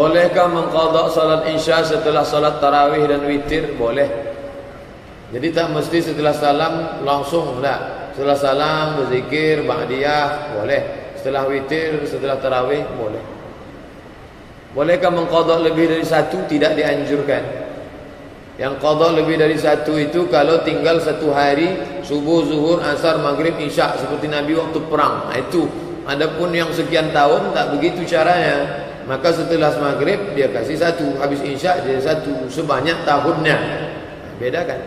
Bolehkah mengqadha salat Isya setelah salat tarawih dan witir? Boleh. Jadi tak mesti setelah salam langsung enggak. Setelah salam berzikir ba'diyah boleh. Setelah witir, setelah tarawih boleh. Bolehkah mengqadha lebih dari satu? Tidak dianjurkan. Yang qadha lebih dari satu itu kalau tinggal satu hari subuh, zuhur, asar, maghrib, isya seperti Nabi waktu perang. Itu. Adapun yang sekian tahun tak begitu caranya. Maka setelah maghrib dia kasih satu, habis isya dia satu, sebanyak tahunnya. Beda kan?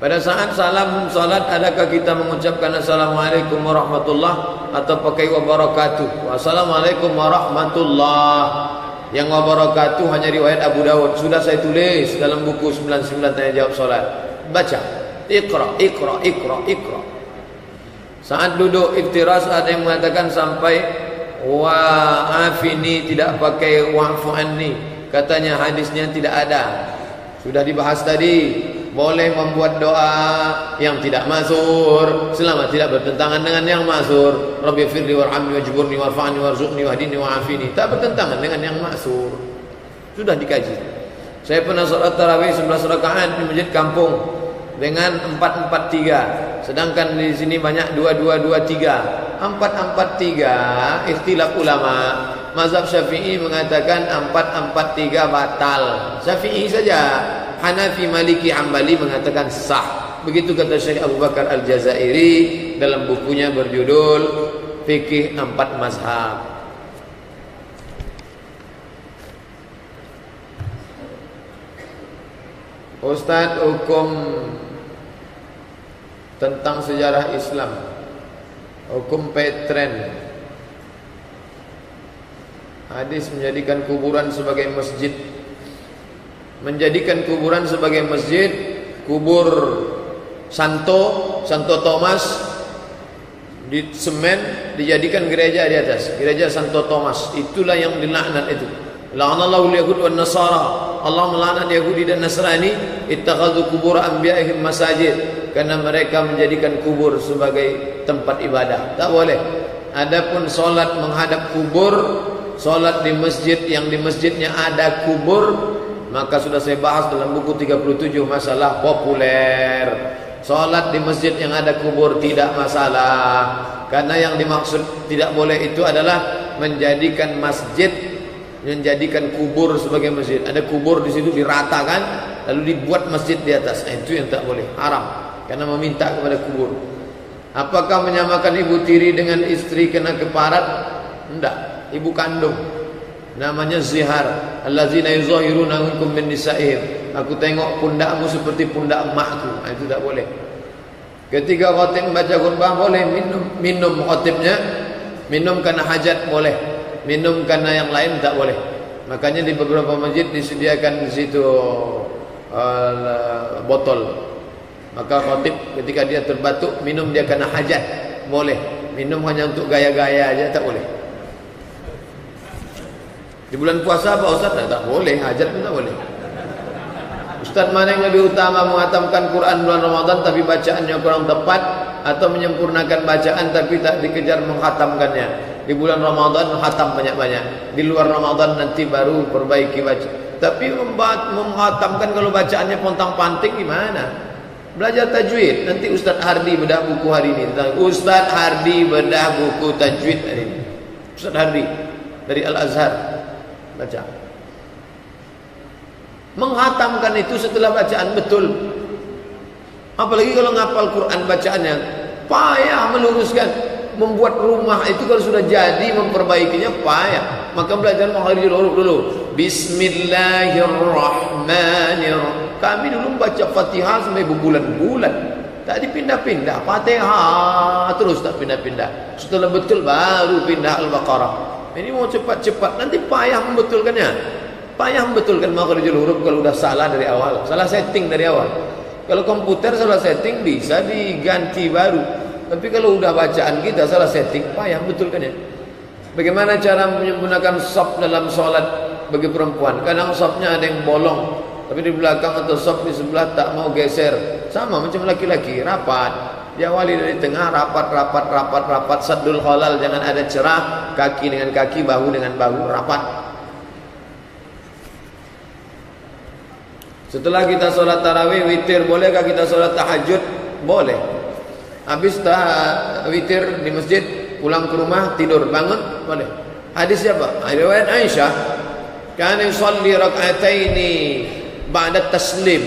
Pada saat salam salat adakah kita mengucapkan assalamualaikum warahmatullah atau pakai wabarakatuh? Wassalamualaikum warahmatullah. Yang wabarakatuh hanya riwayat Abu Dawud. Sudah saya tulis dalam buku 99 tanya jawab salat. Baca. Iqra, iqra, iqra, iqra. Saat duduk iftiras ada yang mengatakan sampai wa afini tidak pakai wa'fu anni katanya hadisnya tidak ada. Sudah dibahas tadi. Boleh membuat doa yang tidak masur selama tidak bertentangan dengan yang masur rabbi firli warhamni wajburni warfa'ni warzuqni wahdini wa'afini. Tak bertentangan dengan yang masur sudah dikaji. Saya pernah salat tarawih 11 rakaat di masjid kampung dengan 443 sedangkan di sini banyak 2223 empat empat tiga ikhtilaf ulama mazhab syafi'i mengatakan empat empat tiga batal. Syafi'i saja Hanafi Maliki Ambali mengatakan sah. Begitu kata Syekh Abu Bakar Al-Jazairi dalam bukunya berjudul Fikih Empat Mazhab. Ustaz hukum tentang sejarah Islam Hukum petren Hadis menjadikan kuburan sebagai masjid. Menjadikan kuburan sebagai masjid Kubur Santo Santo Thomas Di semen Dijadikan gereja di atas Gereja Santo Thomas. Itulah yang dilaknat itu. La'anallahu liyahud wa nasara Allah melaknat Yahudi dan Nasrani Ittakhadu kubur anbiya'ihim masajid karena mereka menjadikan kubur sebagai tempat ibadah. Tak boleh. Adapun solat menghadap kubur, solat di masjid yang di masjidnya ada kubur, maka sudah saya bahas dalam buku 37 masalah populer. Solat di masjid yang ada kubur tidak masalah. Karena yang dimaksud tidak boleh itu adalah menjadikan masjid menjadikan kubur sebagai masjid. Ada kubur di situ diratakan lalu dibuat masjid di atas. Nah, itu yang tak boleh, haram karena meminta kepada kubur. Apakah menyamakan ibu tiri dengan istri kena keparat? Tidak, ibu kandung. Namanya zihar. Allazina yuzahiruna minkum min nisa'ihim. Aku tengok pundakmu seperti pundak emakku. Nah, itu tak boleh. Ketika khatib membaca khutbah boleh minum minum khatibnya. Minum karena hajat boleh. Minum karena yang lain tak boleh. Makanya di beberapa masjid disediakan di situ uh, botol Maka khatib ketika dia terbatuk minum dia kena hajat boleh. Minum hanya untuk gaya-gaya aja tak boleh. Di bulan puasa apa Ustaz? Tak, tak boleh, hajat pun tak boleh. Ustaz mana yang lebih utama menghatamkan Quran bulan Ramadan tapi bacaannya kurang tepat atau menyempurnakan bacaan tapi tak dikejar menghatamkannya. Di bulan Ramadan hatam banyak-banyak. Di luar Ramadan nanti baru perbaiki baca. Tapi menghatamkan kalau bacaannya pontang-panting gimana? Belajar tajwid. Nanti Ustaz Hardi bedah buku hari ini. Ustaz Hardi bedah buku tajwid hari ini. Ustaz Hardi. Dari Al-Azhar. Baca. Menghatamkan itu setelah bacaan betul. Apalagi kalau ngapal Quran bacaannya. Payah meluruskan. Membuat rumah itu kalau sudah jadi memperbaikinya payah. Maka belajar menghari huruf dulu. Bismillahirrahmanirrahim. Kami dulu baca Fatihah sampai berbulan-bulan. Tak dipindah-pindah. Fatihah terus tak pindah-pindah. Setelah betul baru pindah Al-Baqarah. Ini mau cepat-cepat. Nanti payah membetulkannya. Payah membetulkan makhrajul huruf kalau sudah salah dari awal. Salah setting dari awal. Kalau komputer salah setting bisa diganti baru. Tapi kalau sudah bacaan kita salah setting, payah betulkannya. Bagaimana cara menggunakan sop dalam solat bagi perempuan? Kadang sopnya ada yang bolong, tapi di belakang atau sop di sebelah tak mau geser. Sama macam laki-laki, rapat. Dia wali dari tengah, rapat, rapat, rapat, rapat. Sadul halal, jangan ada cerah. Kaki dengan kaki, bahu dengan bahu, rapat. Setelah kita solat tarawih witir bolehkah kita solat tahajud? Boleh. Habis tah witir di masjid pulang ke rumah tidur bangun boleh. Hadis siapa? Riwayat Aisyah. Kana yusalli rak'ataini ba'da taslim.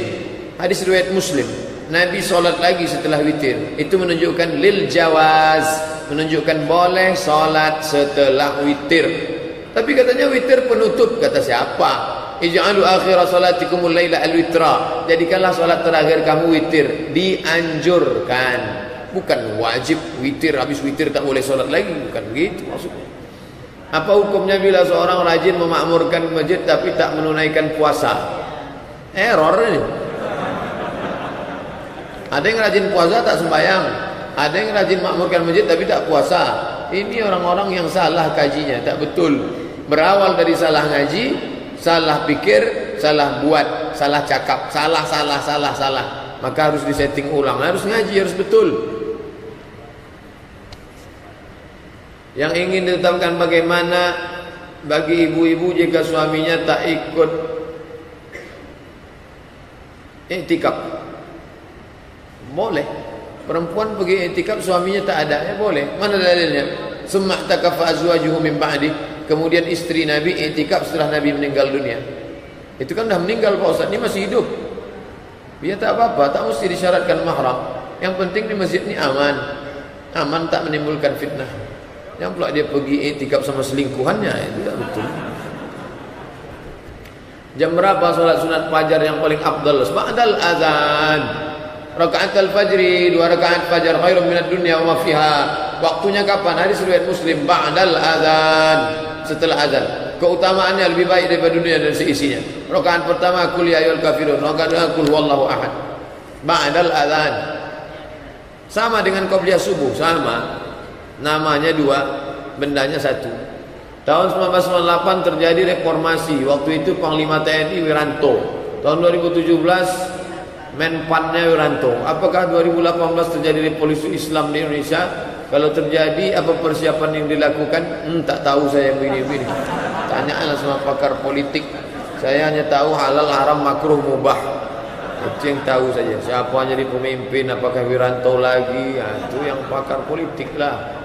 Hadis riwayat Muslim. Nabi solat lagi setelah witir. Itu menunjukkan lil jawaz, menunjukkan boleh solat setelah witir. Tapi katanya witir penutup kata siapa? Ij'alu akhir salatikumul laila al-witra. Jadikanlah salat terakhir kamu witir. Dianjurkan. Bukan wajib witir habis witir tak boleh salat lagi, bukan begitu maksudnya. Apa hukumnya bila seorang rajin memakmurkan masjid tapi tak menunaikan puasa? Error ini. Ada yang rajin puasa tak sembahyang. Ada yang rajin makmurkan masjid tapi tak puasa. Ini orang-orang yang salah kajinya, tak betul berawal dari salah ngaji, salah pikir, salah buat, salah cakap, salah, salah, salah, salah. Maka harus disetting ulang, harus ngaji, harus betul. Yang ingin ditetapkan bagaimana bagi ibu-ibu jika suaminya tak ikut iktikaf. Boleh. Perempuan pergi iktikaf suaminya tak ada, ya boleh. Mana dalilnya? Summa takafa azwajuhu min ba'di kemudian istri Nabi itikaf setelah Nabi meninggal dunia. Itu kan dah meninggal Pak Ustaz, ini masih hidup. Dia tak apa-apa, tak mesti disyaratkan mahram. Yang penting di masjid ini aman. Aman tak menimbulkan fitnah. Yang pula dia pergi itikaf sama selingkuhannya, itu tak betul. Jam berapa solat sunat fajar yang paling afdal? Ba'dal azan. Rakaat al-fajri, dua rakaat fajar khairun minad dunya wa fiha. Waktunya kapan? Hadis riwayat Muslim ba'dal azan setelah azan. Keutamaannya lebih baik daripada dunia dan seisinya. Rakaat pertama kul ya kafirun, rakaat kedua kul huwallahu ahad. Ba'dal azan. Sama dengan qabliyah subuh, sama. Namanya dua, bendanya satu. Tahun 1998 terjadi reformasi. Waktu itu Panglima TNI Wiranto. Tahun 2017 Menpannya Wiranto. Apakah 2018 terjadi revolusi Islam di Indonesia? Kalau terjadi apa persiapan yang dilakukan? Hmm, tak tahu saya begini-begini. Tanyalah sama pakar politik. Saya hanya tahu halal, haram, makruh, mubah. Itu tahu saja. Siapa jadi pemimpin? Apakah Wiranto lagi? Ya, itu yang pakar politik lah.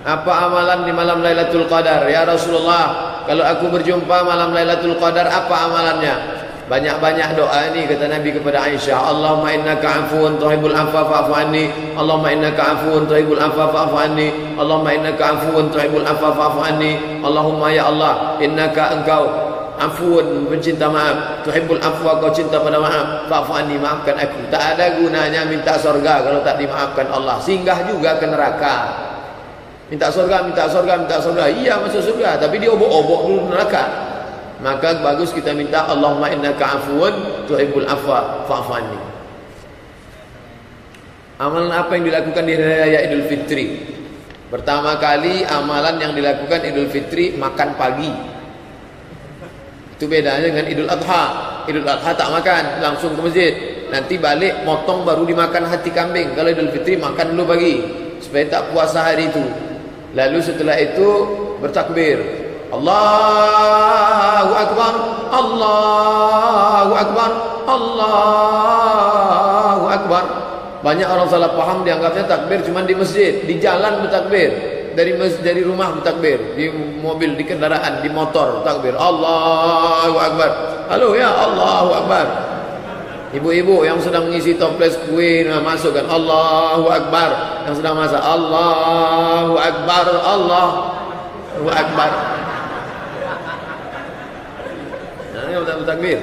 Apa amalan di malam Lailatul Qadar? Ya Rasulullah, kalau aku berjumpa malam Lailatul Qadar, apa amalannya? Banyak-banyak doa ini kata Nabi kepada Aisyah, Allahumma innaka afuwun tuhibbul afwa fa'fu anni. Allahumma innaka afuwun tuhibbul afwa fa'fu anni. Allahumma innaka afuwun tuhibbul afwa fa'fu anni. Allahumma ya Allah, innaka engkau afuwun pencinta maaf, tuhibbul afwa kau cinta pada maaf. Fa'fu anni maafkan aku. Tak ada gunanya minta surga kalau tak dimaafkan Allah. Singgah juga ke neraka. Minta surga, minta surga, minta surga. Iya masuk surga, tapi dia obok-obok dulu neraka maka bagus kita minta Allahumma innaka afuwun tuhibbul afwa fa'fu anni. Amalan apa yang dilakukan di hari raya Idul Fitri? Pertama kali amalan yang dilakukan Idul Fitri makan pagi. Itu bedanya dengan Idul Adha. Idul Adha tak makan, langsung ke masjid. Nanti balik motong baru dimakan hati kambing. Kalau Idul Fitri makan dulu pagi supaya tak puasa hari itu. Lalu setelah itu bertakbir. Allahu Akbar Allahu Akbar Allahu Akbar. Banyak orang salah paham dianggapnya takbir cuma di masjid Di jalan bertakbir. Dari masjid, dari rumah bertakbir Di mobil, di kendaraan, di motor takbir Allahu Akbar. Halo ya Allahu Akbar Ibu-ibu yang sedang mengisi toples kue masukkan Allahu Akbar Yang sedang masak Allahu Akbar Allahu Akbar yang bertakbir.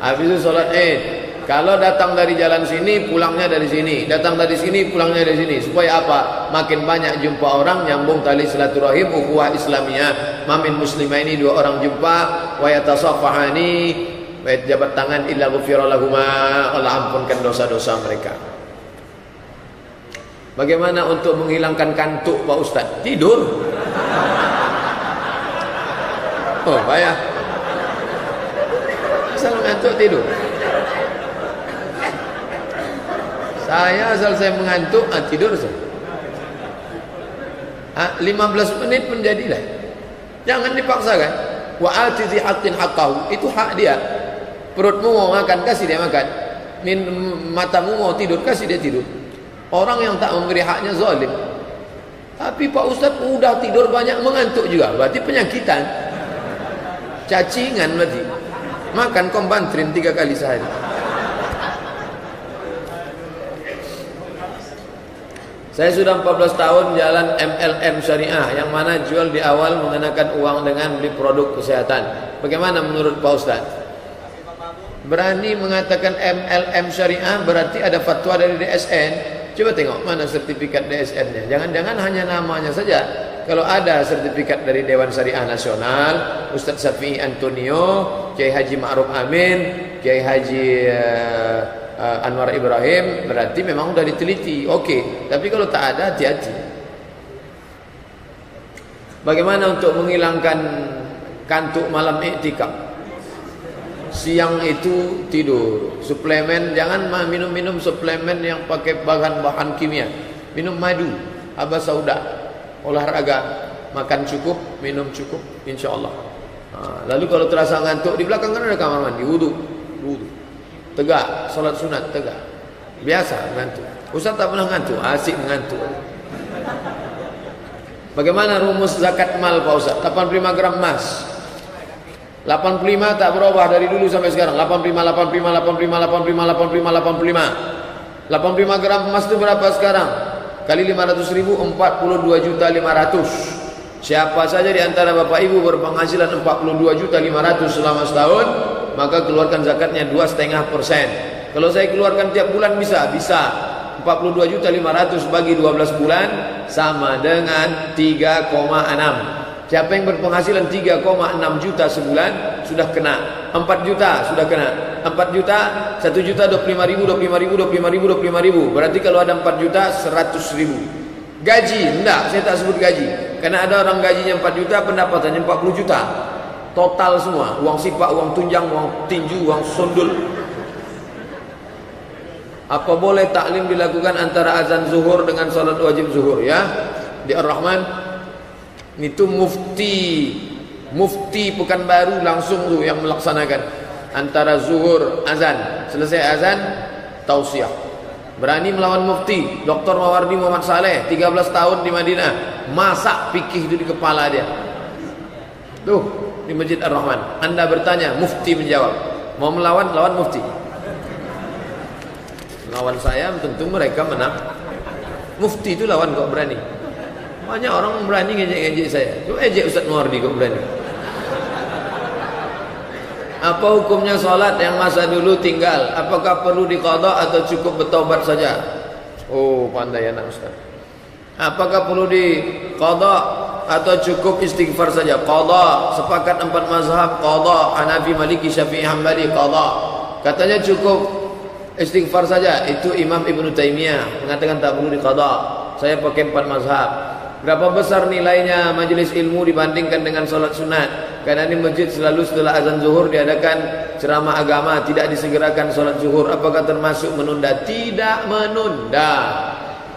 Habis itu solat Id. Kalau datang dari jalan sini, pulangnya dari sini. Datang dari sini, pulangnya dari sini. Supaya apa? Makin banyak jumpa orang nyambung tali silaturahim ukhuwah Islamiyah. Mamin muslimah ini dua orang jumpa wa yatasafahani wa jabat tangan illa ghufira lahumma Allah ampunkan dosa-dosa mereka. Bagaimana untuk menghilangkan kantuk Pak Ustaz? Tidur. Oh, bayar asal mengantuk tidur. Saya asal saya mengantuk ah, tidur saya ah, 15 menit pun jadilah. Jangan dipaksakan. Wa atizi haqqin haqqahu itu hak dia Perutmu mau makan, kasih dia makan. Min, matamu mau tidur, kasih dia tidur. Orang yang tak memberi haknya zalim. Tapi Pak Ustaz udah tidur banyak mengantuk juga. Berarti penyakitan. Cacingan berarti. Makan kombantrin tiga kali sehari. Saya sudah 14 tahun jalan MLM syariah yang mana jual di awal mengenakan uang dengan beli produk kesehatan. Bagaimana menurut Pak Ustaz? Berani mengatakan MLM syariah berarti ada fatwa dari DSN. Coba tengok mana sertifikat DSN-nya. Jangan-jangan hanya namanya saja. Kalau ada sertifikat dari Dewan Syariah Nasional, Ustaz Safi Antonio, Kiai Haji Ma'ruf Amin, Kiai Haji uh, uh, Anwar Ibrahim, berarti memang sudah diteliti. Okey, tapi kalau tak ada hati-hati. Bagaimana untuk menghilangkan kantuk malam iktikaf? Siang itu tidur, suplemen jangan minum-minum suplemen yang pakai bahan-bahan kimia. Minum madu, abah sauda, olahraga, makan cukup, minum cukup, insya-Allah. Ha, lalu kalau terasa ngantuk di belakang kan ada kamar mandi, wudu, wudu. Tegak, solat sunat tegak. Biasa ngantuk. Ustaz tak pernah ngantuk, asik ngantuk. Bagaimana rumus zakat mal Pak Ustaz? 85 gram emas. 85 tak berubah dari dulu sampai sekarang. 85 85 85 85 85 85. 85 gram emas itu berapa sekarang? Kali 500 ribu 42 juta 500. Siapa saja di antara bapak ibu berpenghasilan 42 juta 500 selama setahun, maka keluarkan zakatnya 2,5 persen. Kalau saya keluarkan tiap bulan bisa, bisa. 42 juta 500 bagi 12 bulan sama dengan 3,6. Siapa yang berpenghasilan 3,6 juta sebulan sudah kena. 4 juta sudah kena. 4 juta 1 juta 25 ribu 25 ribu 25 ribu 25 ribu. Berarti kalau ada 4 juta 100 ribu. Gaji? Enggak saya tak sebut gaji. Karena ada orang gajinya 4 juta pendapatannya 40 juta. Total semua. Uang sipak uang tunjang uang tinju uang sundul. Apa boleh taklim dilakukan antara azan zuhur dengan salat wajib zuhur ya? Di Ar-Rahman itu mufti. Mufti pekan baru langsung tu yang melaksanakan. Antara zuhur azan. Selesai azan tausiah. Berani melawan mufti. Dr. Mawardi Muhammad Saleh 13 tahun di Madinah. Masak fikih itu di kepala dia. Tuh di Masjid Ar-Rahman. Anda bertanya mufti menjawab. Mau melawan lawan mufti? Lawan saya tentu mereka menang. Mufti itu lawan kok berani banyak orang berani ngejek-ngejek saya. Cuma ejek Ustaz Muardi kok berani. Apa hukumnya solat yang masa dulu tinggal? Apakah perlu dikodok atau cukup bertobat saja? Oh, pandai anak Ustaz. Apakah perlu dikodok atau cukup istighfar saja? Kodok. Sepakat empat mazhab. Kodok. Hanafi, Maliki, Syafi'i, Hanbali. Kodok. Katanya cukup istighfar saja. Itu Imam Ibn Taymiyah mengatakan tak perlu dikodok. Saya pakai empat mazhab. Berapa besar nilainya majlis ilmu dibandingkan dengan solat sunat? Karena ini masjid selalu setelah azan zuhur diadakan ceramah agama, tidak disegerakan solat zuhur. Apakah termasuk menunda? Tidak menunda.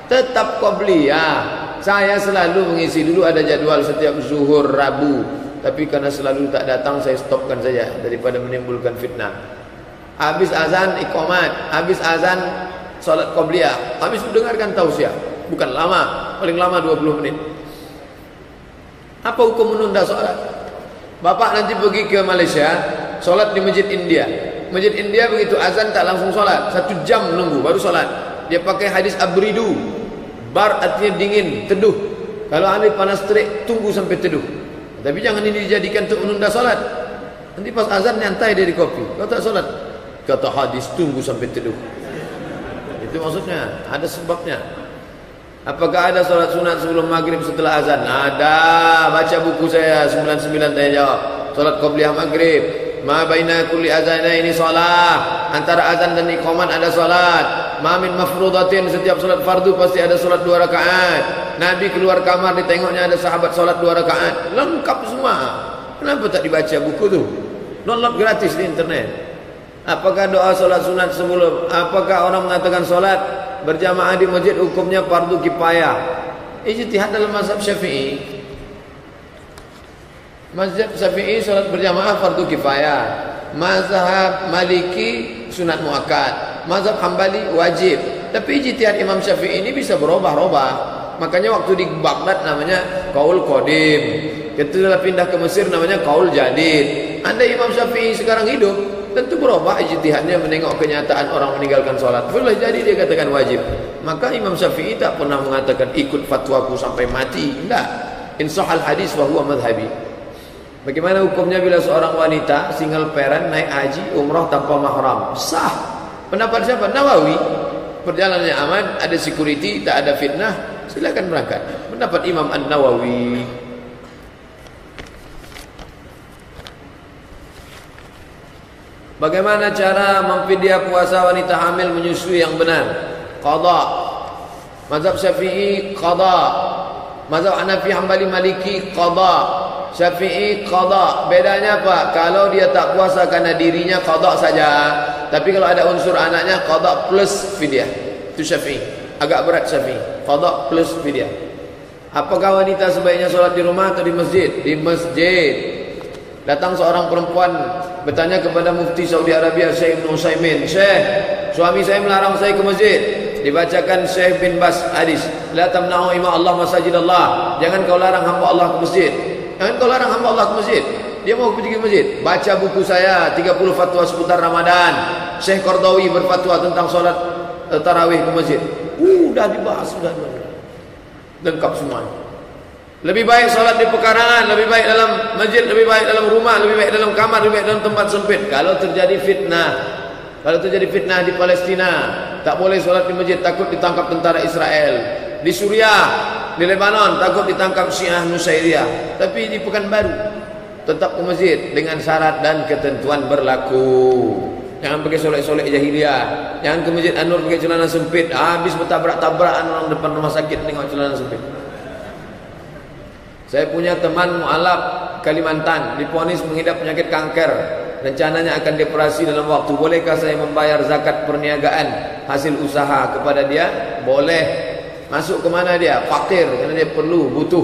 Tetap qobliyah. Saya selalu mengisi dulu ada jadwal setiap zuhur Rabu. Tapi karena selalu tak datang saya stopkan saja daripada menimbulkan fitnah. Habis azan iqamat, habis azan solat qobliyah, habis mendengarkan tausiah bukan lama, paling lama 20 menit. Apa hukum menunda solat? Bapak nanti pergi ke Malaysia, solat di Masjid India. Masjid India begitu azan tak langsung solat, satu jam menunggu baru solat. Dia pakai hadis abridu, bar artinya dingin, teduh. Kalau hari panas terik, tunggu sampai teduh. Tapi jangan ini dijadikan untuk menunda solat. Nanti pas azan nyantai dia di kopi. Kau tak solat? Kata hadis tunggu sampai teduh. Itu maksudnya, ada sebabnya. Apakah ada solat sunat sebelum maghrib setelah azan? Ada. Baca buku saya 99 tanya jawab. Solat qobliyah maghrib. Ma baina kulli azana ini solat. Antara azan dan iqamat ada solat. Ma min mafrudatin setiap solat fardu pasti ada solat dua rakaat. Nabi keluar kamar ditengoknya ada sahabat solat dua rakaat. Lengkap semua. Kenapa tak dibaca buku tu? Download gratis di internet. Apakah doa solat sunat sebelum? Apakah orang mengatakan solat berjamaah di masjid hukumnya fardu kifayah. Ijtihad dalam mazhab Syafi'i. Mazhab Syafi'i salat berjamaah fardu kifayah. mazhab Maliki sunat muakkad, mazhab Hambali wajib. Tapi ijtihad Imam Syafi'i ini bisa berubah-ubah. Makanya waktu di Baghdad namanya kaul qadim. Ketika pindah ke Mesir namanya kaul jadid. Anda Imam Syafi'i sekarang hidup, tentu berubah ijtihadnya menengok kenyataan orang meninggalkan solat. Boleh jadi dia katakan wajib. Maka Imam Syafi'i tak pernah mengatakan ikut fatwaku sampai mati. Tidak. Insahal hadis wa huwa madhabi. Bagaimana hukumnya bila seorang wanita single parent naik haji umrah tanpa mahram? Sah. Pendapat siapa? Nawawi. Perjalanannya aman, ada security, tak ada fitnah, silakan berangkat. Pendapat Imam An-Nawawi. Bagaimana cara memfidyah puasa wanita hamil menyusui yang benar? Qada. Mazhab Syafi'i qada. Mazhab Hanafi Hambali Maliki qada. Syafi'i qada. Bedanya apa? Kalau dia tak puasa karena dirinya qada saja. Tapi kalau ada unsur anaknya qada plus fidyah. Itu Syafi'i. Agak berat Syafi'i. Qada plus fidyah. Apakah wanita sebaiknya solat di rumah atau di masjid? Di masjid. Datang seorang perempuan bertanya kepada mufti Saudi Arabia Syekh Ibn Usaimin. Syekh, suami saya melarang saya ke masjid. Dibacakan Syekh bin Bas hadis. La tamna'u ima Allah masajid Allah. Jangan kau larang hamba Allah ke masjid. Jangan kau larang hamba Allah ke masjid. Dia mau pergi ke masjid. Baca buku saya 30 fatwa seputar Ramadan. Syekh Qardawi berfatwa tentang solat uh, tarawih ke masjid. Uh, dah dibahas sudah. Lengkap semua. Lebih baik solat di pekarangan, lebih baik dalam masjid, lebih baik dalam rumah, lebih baik dalam kamar, lebih baik dalam tempat sempit. Kalau terjadi fitnah, kalau terjadi fitnah di Palestina, tak boleh solat di masjid, takut ditangkap tentara Israel. Di Suriah, di Lebanon takut ditangkap Syiah Nusairiyah. Tapi di Pekanbaru tetap ke masjid dengan syarat dan ketentuan berlaku. Jangan pakai solek-solek jahiliah. Jangan ke masjid Anur pakai celana sempit. Habis bertabrak-tabrakan orang depan rumah sakit tengok celana sempit saya punya teman mualaf Kalimantan diponis mengidap penyakit kanker rencananya akan dioperasi dalam waktu bolehkah saya membayar zakat perniagaan hasil usaha kepada dia boleh Masuk ke mana dia? Fakir kerana dia perlu, butuh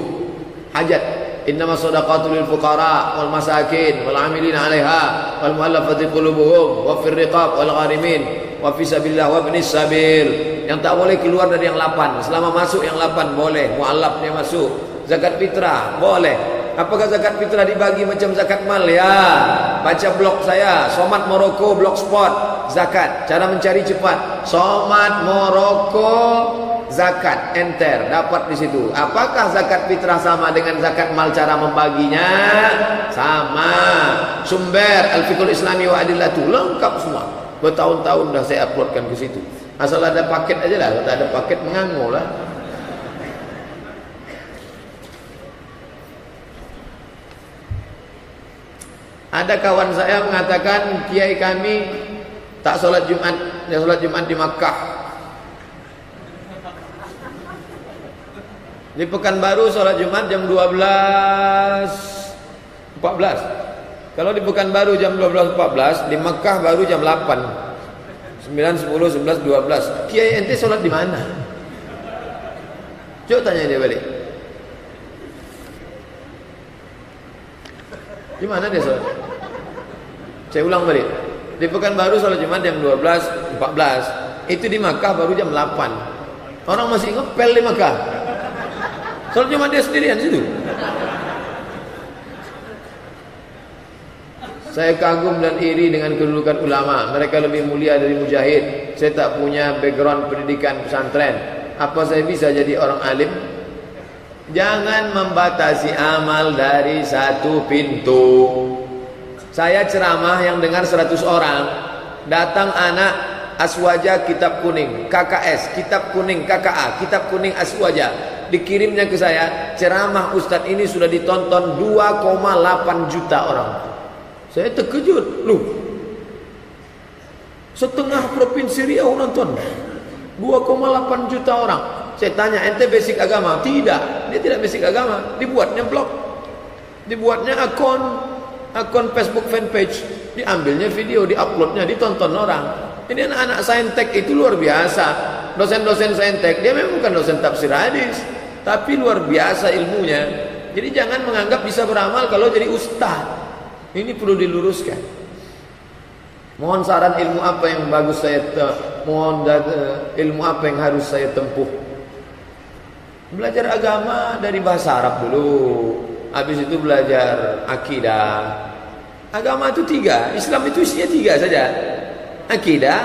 hajat. Innama sadaqatu lil fuqara wal masakin wal amilin 'alaiha wal mu'allafati qulubuhum wa fir riqab wal gharimin wa fi sabilillah wa ibnis sabil. Yang tak boleh keluar dari yang lapan. Selama masuk yang lapan boleh. Mu'allaf dia masuk. Zakat fitrah boleh. Apakah zakat fitrah dibagi macam zakat mal? Ya. Baca blog saya, Somat Moroko blogspot zakat. Cara mencari cepat. Somat Moroko zakat enter dapat di situ. Apakah zakat fitrah sama dengan zakat mal cara membaginya? Sama. Sumber Al-Fiqhul Islami wa Adillatu lengkap semua. Bertahun-tahun dah saya uploadkan ke situ. Asal ada paket aja lah. Tak ada paket mengangu lah. Ada kawan saya mengatakan kiai kami tak solat Jumat, dia solat Jumat di Makkah. Di Pekanbaru sholat Jumat jam 12 14 Kalau di Pekanbaru jam 12 14 Di Mekah baru jam 8 9, 10, 11, 12 Kiai ente sholat di mana? Coba tanya dia balik Di mana dia sholat? Saya ulang balik Di Pekanbaru sholat Jumat jam 12 14 Itu di Mekah baru jam 8 Orang masih ngepel di Mekah Solat Jumat dia sendirian situ. Saya kagum dan iri dengan kedudukan ulama. Mereka lebih mulia dari mujahid. Saya tak punya background pendidikan pesantren. Apa saya bisa jadi orang alim? Jangan membatasi amal dari satu pintu. Saya ceramah yang dengar 100 orang. Datang anak Aswaja Kitab Kuning, KKS, Kitab Kuning, KKA, Kitab Kuning Aswaja. Dikirimnya ke saya. Ceramah ustaz ini sudah ditonton 2,8 juta orang. Saya terkejut. Lu setengah provinsi Riau nonton. 2,8 juta orang saya tanya ente basic agama tidak dia tidak basic agama dibuatnya blog dibuatnya akun akun Facebook fanpage diambilnya video diuploadnya ditonton orang ini anak-anak saintek itu luar biasa dosen-dosen saintek dia memang bukan dosen tafsir hadis tapi luar biasa ilmunya. Jadi jangan menganggap bisa beramal kalau jadi ustaz. Ini perlu diluruskan. Mohon saran ilmu apa yang bagus saya mohon ilmu apa yang harus saya tempuh. Belajar agama dari bahasa Arab dulu. Habis itu belajar akidah. Agama itu tiga. Islam itu isinya tiga saja. Akidah,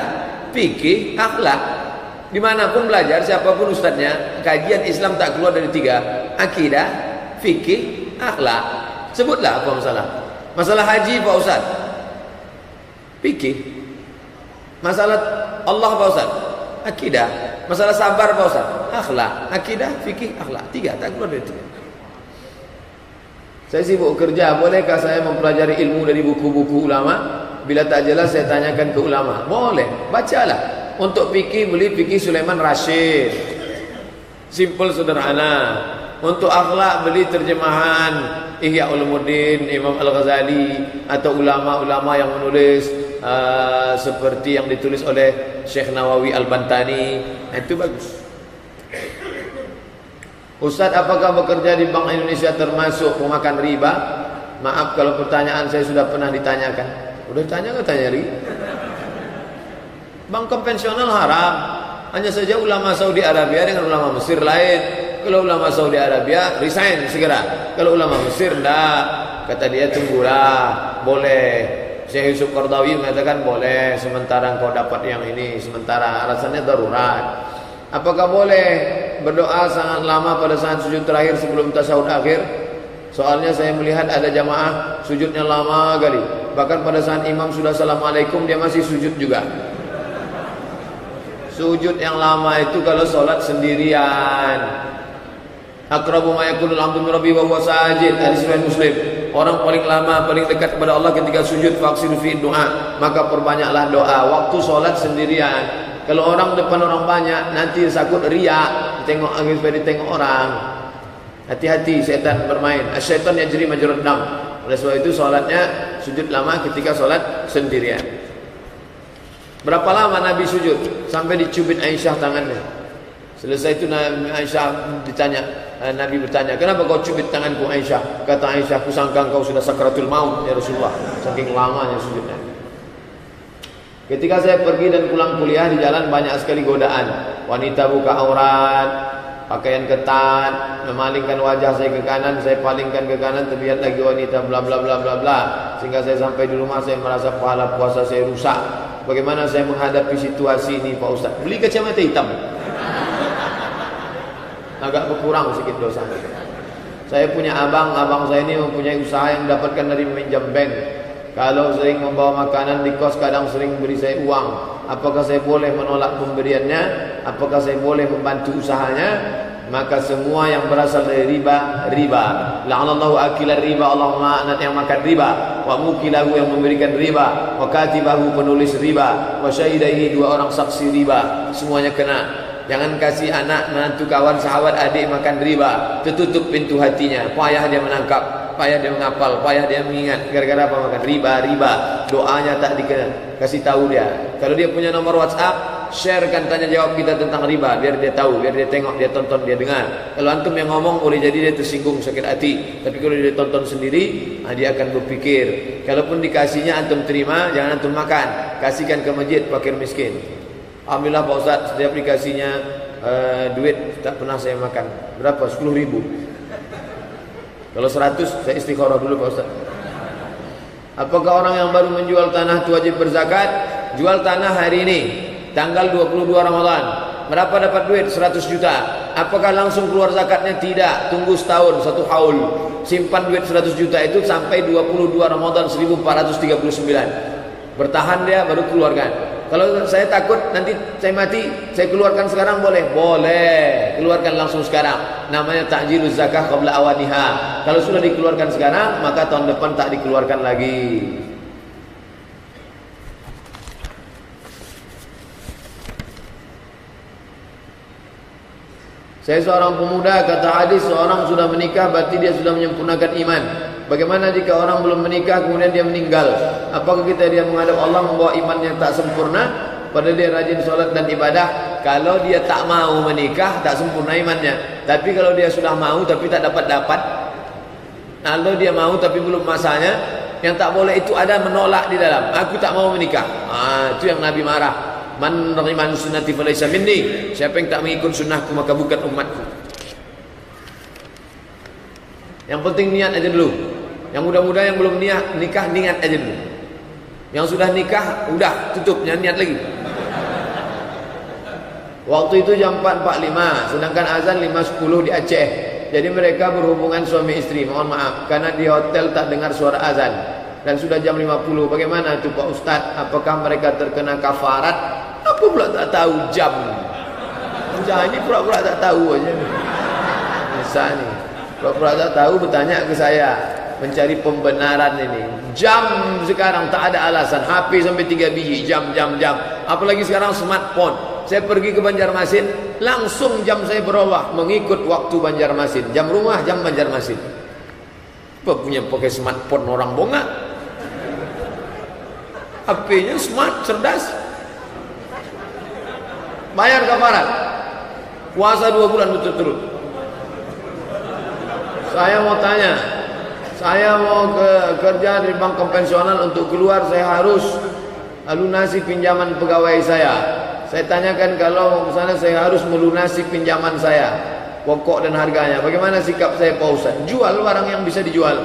fikih, akhlak. Dimanapun belajar, siapapun ustadznya, kajian Islam tak keluar dari tiga. Akidah, fikih, akhlak. Sebutlah apa masalah. Masalah haji Pak Ustaz. Fikih. Masalah Allah Pak Ustaz. Akidah. Masalah sabar Pak Ustaz. Akhlak. Akidah, fikih, akhlak. Tiga. Tak keluar dari tiga. Saya sibuk kerja. Bolehkah saya mempelajari ilmu dari buku-buku ulama? Bila tak jelas saya tanyakan ke ulama. Boleh. Bacalah. Untuk fikih beli fikih Sulaiman Rashid. Simple sederhana. Untuk akhlak beli terjemahan Ihya Ulumuddin, Imam Al-Ghazali atau ulama-ulama yang menulis uh, seperti yang ditulis oleh Syekh Nawawi Al-Bantani. Itu bagus. Ustaz, apakah bekerja di Bank Indonesia termasuk pemakan riba? Maaf kalau pertanyaan saya sudah pernah ditanyakan. Udah tanya nggak tanya lagi? Bank konvensional haram. Hanya saja ulama Saudi Arabia dengan ulama Mesir lain. Kalau ulama Saudi Arabia resign segera. Kalau ulama Mesir enggak. Kata dia tunggulah. Boleh. Syekh Yusuf Qardawi mengatakan boleh sementara engkau dapat yang ini, sementara alasannya darurat. Apakah boleh berdoa sangat lama pada saat sujud terakhir sebelum tasawuf akhir? Soalnya saya melihat ada jamaah sujudnya lama kali. Bahkan pada saat imam sudah assalamualaikum dia masih sujud juga. Sujud yang lama itu kalau solat sendirian. Akrabu ma yakunul min rabbi wa huwa sajid. Hadis riwayat Muslim. Orang paling lama paling dekat kepada Allah ketika sujud faksiru fi doa, maka perbanyaklah doa waktu solat sendirian. Kalau orang depan orang banyak nanti sakut riak, tengok angin supaya tengok orang. Hati-hati setan bermain. Syaitan yang jadi majrad dam. Oleh sebab itu solatnya sujud lama ketika solat sendirian. Berapa lama Nabi sujud sampai dicubit Aisyah tangannya? Selesai itu Nabi Aisyah ditanya, Nabi bertanya, kenapa kau cubit tanganku Aisyah? Kata Aisyah, aku sangka kau sudah sakratul maut ya Rasulullah. Saking lamanya sujudnya. Ketika saya pergi dan pulang kuliah di jalan banyak sekali godaan. Wanita buka aurat, pakaian ketat, memalingkan wajah saya ke kanan, saya palingkan ke kanan, terlihat lagi wanita bla bla bla bla bla. Sehingga saya sampai di rumah saya merasa pahala puasa saya rusak. Bagaimana saya menghadapi situasi ini Pak Ustaz? Beli kacamata hitam agak berkurang sedikit dosa. Saya punya abang, abang saya ini mempunyai usaha yang dapatkan dari meminjam bank. Kalau sering membawa makanan di kos, kadang sering beri saya uang. Apakah saya boleh menolak pemberiannya? Apakah saya boleh membantu usahanya? Maka semua yang berasal dari riba, riba. La'anallahu akilar riba, Allah ma'anat yang makan riba. Wa mukilahu yang memberikan riba. Wa katibahu penulis riba. Wa syahidahi dua orang saksi riba. Semuanya kena. Jangan kasih anak, menantu, kawan, sahabat, adik makan riba. Tertutup pintu hatinya. Payah dia menangkap. Payah dia menghafal. Payah dia mengingat. Gara-gara apa makan riba, riba. Doanya tak dikenal. Kasih tahu dia. Kalau dia punya nomor WhatsApp, sharekan tanya jawab kita tentang riba. Biar dia tahu. Biar dia tengok, dia tonton, dia dengar. Kalau antum yang ngomong, boleh jadi dia tersinggung, sakit hati. Tapi kalau dia tonton sendiri, ah, dia akan berpikir. Kalaupun dikasihnya, antum terima, jangan antum makan. Kasihkan ke masjid, fakir miskin. Alhamdulillah Pak Ustaz setiap aplikasinya uh, duit tak pernah saya makan. Berapa? 10 ribu. Kalau 100 saya istikharah dulu Pak Ustaz. Apakah orang yang baru menjual tanah itu wajib berzakat? Jual tanah hari ini tanggal 22 Ramadan. Berapa dapat duit? 100 juta. Apakah langsung keluar zakatnya? Tidak. Tunggu setahun, satu haul. Simpan duit 100 juta itu sampai 22 Ramadan 1439. Bertahan dia baru keluarkan. Kalau saya takut nanti saya mati, saya keluarkan sekarang boleh? Boleh. Keluarkan langsung sekarang. Namanya ta'jiluz zakah qabla awaniha. Kalau sudah dikeluarkan sekarang, maka tahun depan tak dikeluarkan lagi. Saya seorang pemuda, kata hadis, seorang sudah menikah, berarti dia sudah menyempurnakan iman. Bagaimana jika orang belum menikah kemudian dia meninggal? Apakah kita dia menghadap Allah membawa iman yang tak sempurna? Padahal dia rajin solat dan ibadah. Kalau dia tak mau menikah, tak sempurna imannya. Tapi kalau dia sudah mau tapi tak dapat-dapat. Kalau dia mau tapi belum masanya, Yang tak boleh itu ada menolak di dalam. Aku tak mau menikah. Ah, itu yang Nabi marah. Man rahiman sunnati falaysa minni. Siapa yang tak mengikut sunnahku maka bukan umatku. Yang penting niat aja dulu. Yang muda-muda yang belum niat nikah niat aja dulu. Yang sudah nikah udah tutup jangan niat lagi. Waktu itu jam 4.45 sedangkan azan 5.10 di Aceh. Jadi mereka berhubungan suami istri, mohon maaf karena di hotel tak dengar suara azan dan sudah jam 50. Bagaimana itu Pak Ustaz? Apakah mereka terkena kafarat? Apa pula tak tahu jam? Jangan ini pura-pura tak tahu aja. Bisa nih. Pura-pura tak tahu bertanya ke saya mencari pembenaran ini. Jam sekarang tak ada alasan. HP sampai 3 biji jam jam jam. Apalagi sekarang smartphone. Saya pergi ke Banjarmasin, langsung jam saya berubah mengikut waktu Banjarmasin. Jam rumah, jam Banjarmasin. Apa punya pakai smartphone orang bonga? HP-nya smart, cerdas. Bayar kafarat. Puasa dua bulan betul-betul. Saya mau tanya, saya mau ke kerja di bank konvensional untuk keluar saya harus lunasi pinjaman pegawai saya. Saya tanyakan kalau misalnya saya harus melunasi pinjaman saya pokok dan harganya. Bagaimana sikap saya Pak Ustaz jual barang yang bisa dijual.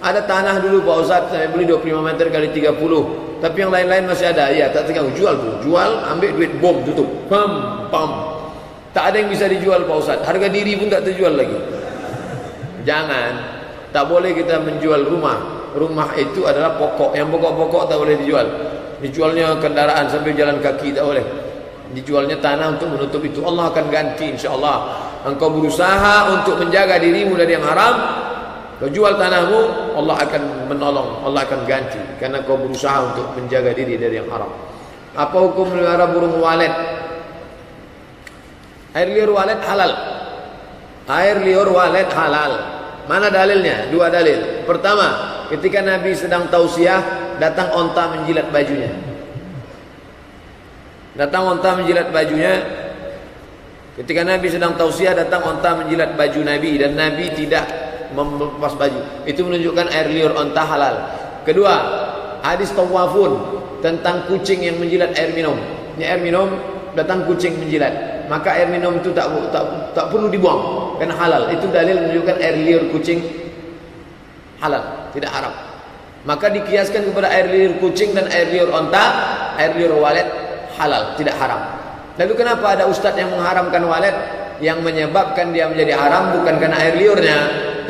Ada tanah dulu Pak Ustaz saya beli 25 meter kali 30 tapi yang lain-lain masih ada. Ya tak tinggal jual dulu. Jual ambil duit bom tutup. Pam pam tak ada yang bisa dijual Pak Ustaz harga diri pun tak terjual lagi. Jangan tak boleh kita menjual rumah. Rumah itu adalah pokok. Yang pokok-pokok tak boleh dijual. Dijualnya kendaraan sambil jalan kaki tak boleh. Dijualnya tanah untuk menutup itu. Allah akan ganti insyaallah. Engkau berusaha untuk menjaga dirimu dari yang haram. Kau jual tanahmu Allah akan menolong. Allah akan ganti. Karena kau berusaha untuk menjaga diri dari yang haram. Apa hukum melihara burung walet? Air liur walet halal. Air liur walet halal mana dalilnya? Dua dalil. Pertama ketika Nabi sedang tausiah datang onta menjilat bajunya. Datang onta menjilat bajunya. Ketika Nabi sedang tausiah Datang onta menjilat baju Nabi Dan Nabi tidak melepas baju. Itu menunjukkan air liur onta halal. Kedua Hadis tawafun Tentang kucing yang menjilat air minum. Ini air minum Datang kucing menjilat Maka air minum itu tak, tak, tak perlu dibuang. Karena halal. Itu dalil menunjukkan air liur kucing Halal. Tidak haram. Maka dikiaskan kepada air liur kucing dan air liur onta Air liur walet halal, tidak haram. Lalu kenapa ada ustaz yang mengharamkan walet? Yang menyebabkan dia menjadi haram bukan karena air liurnya,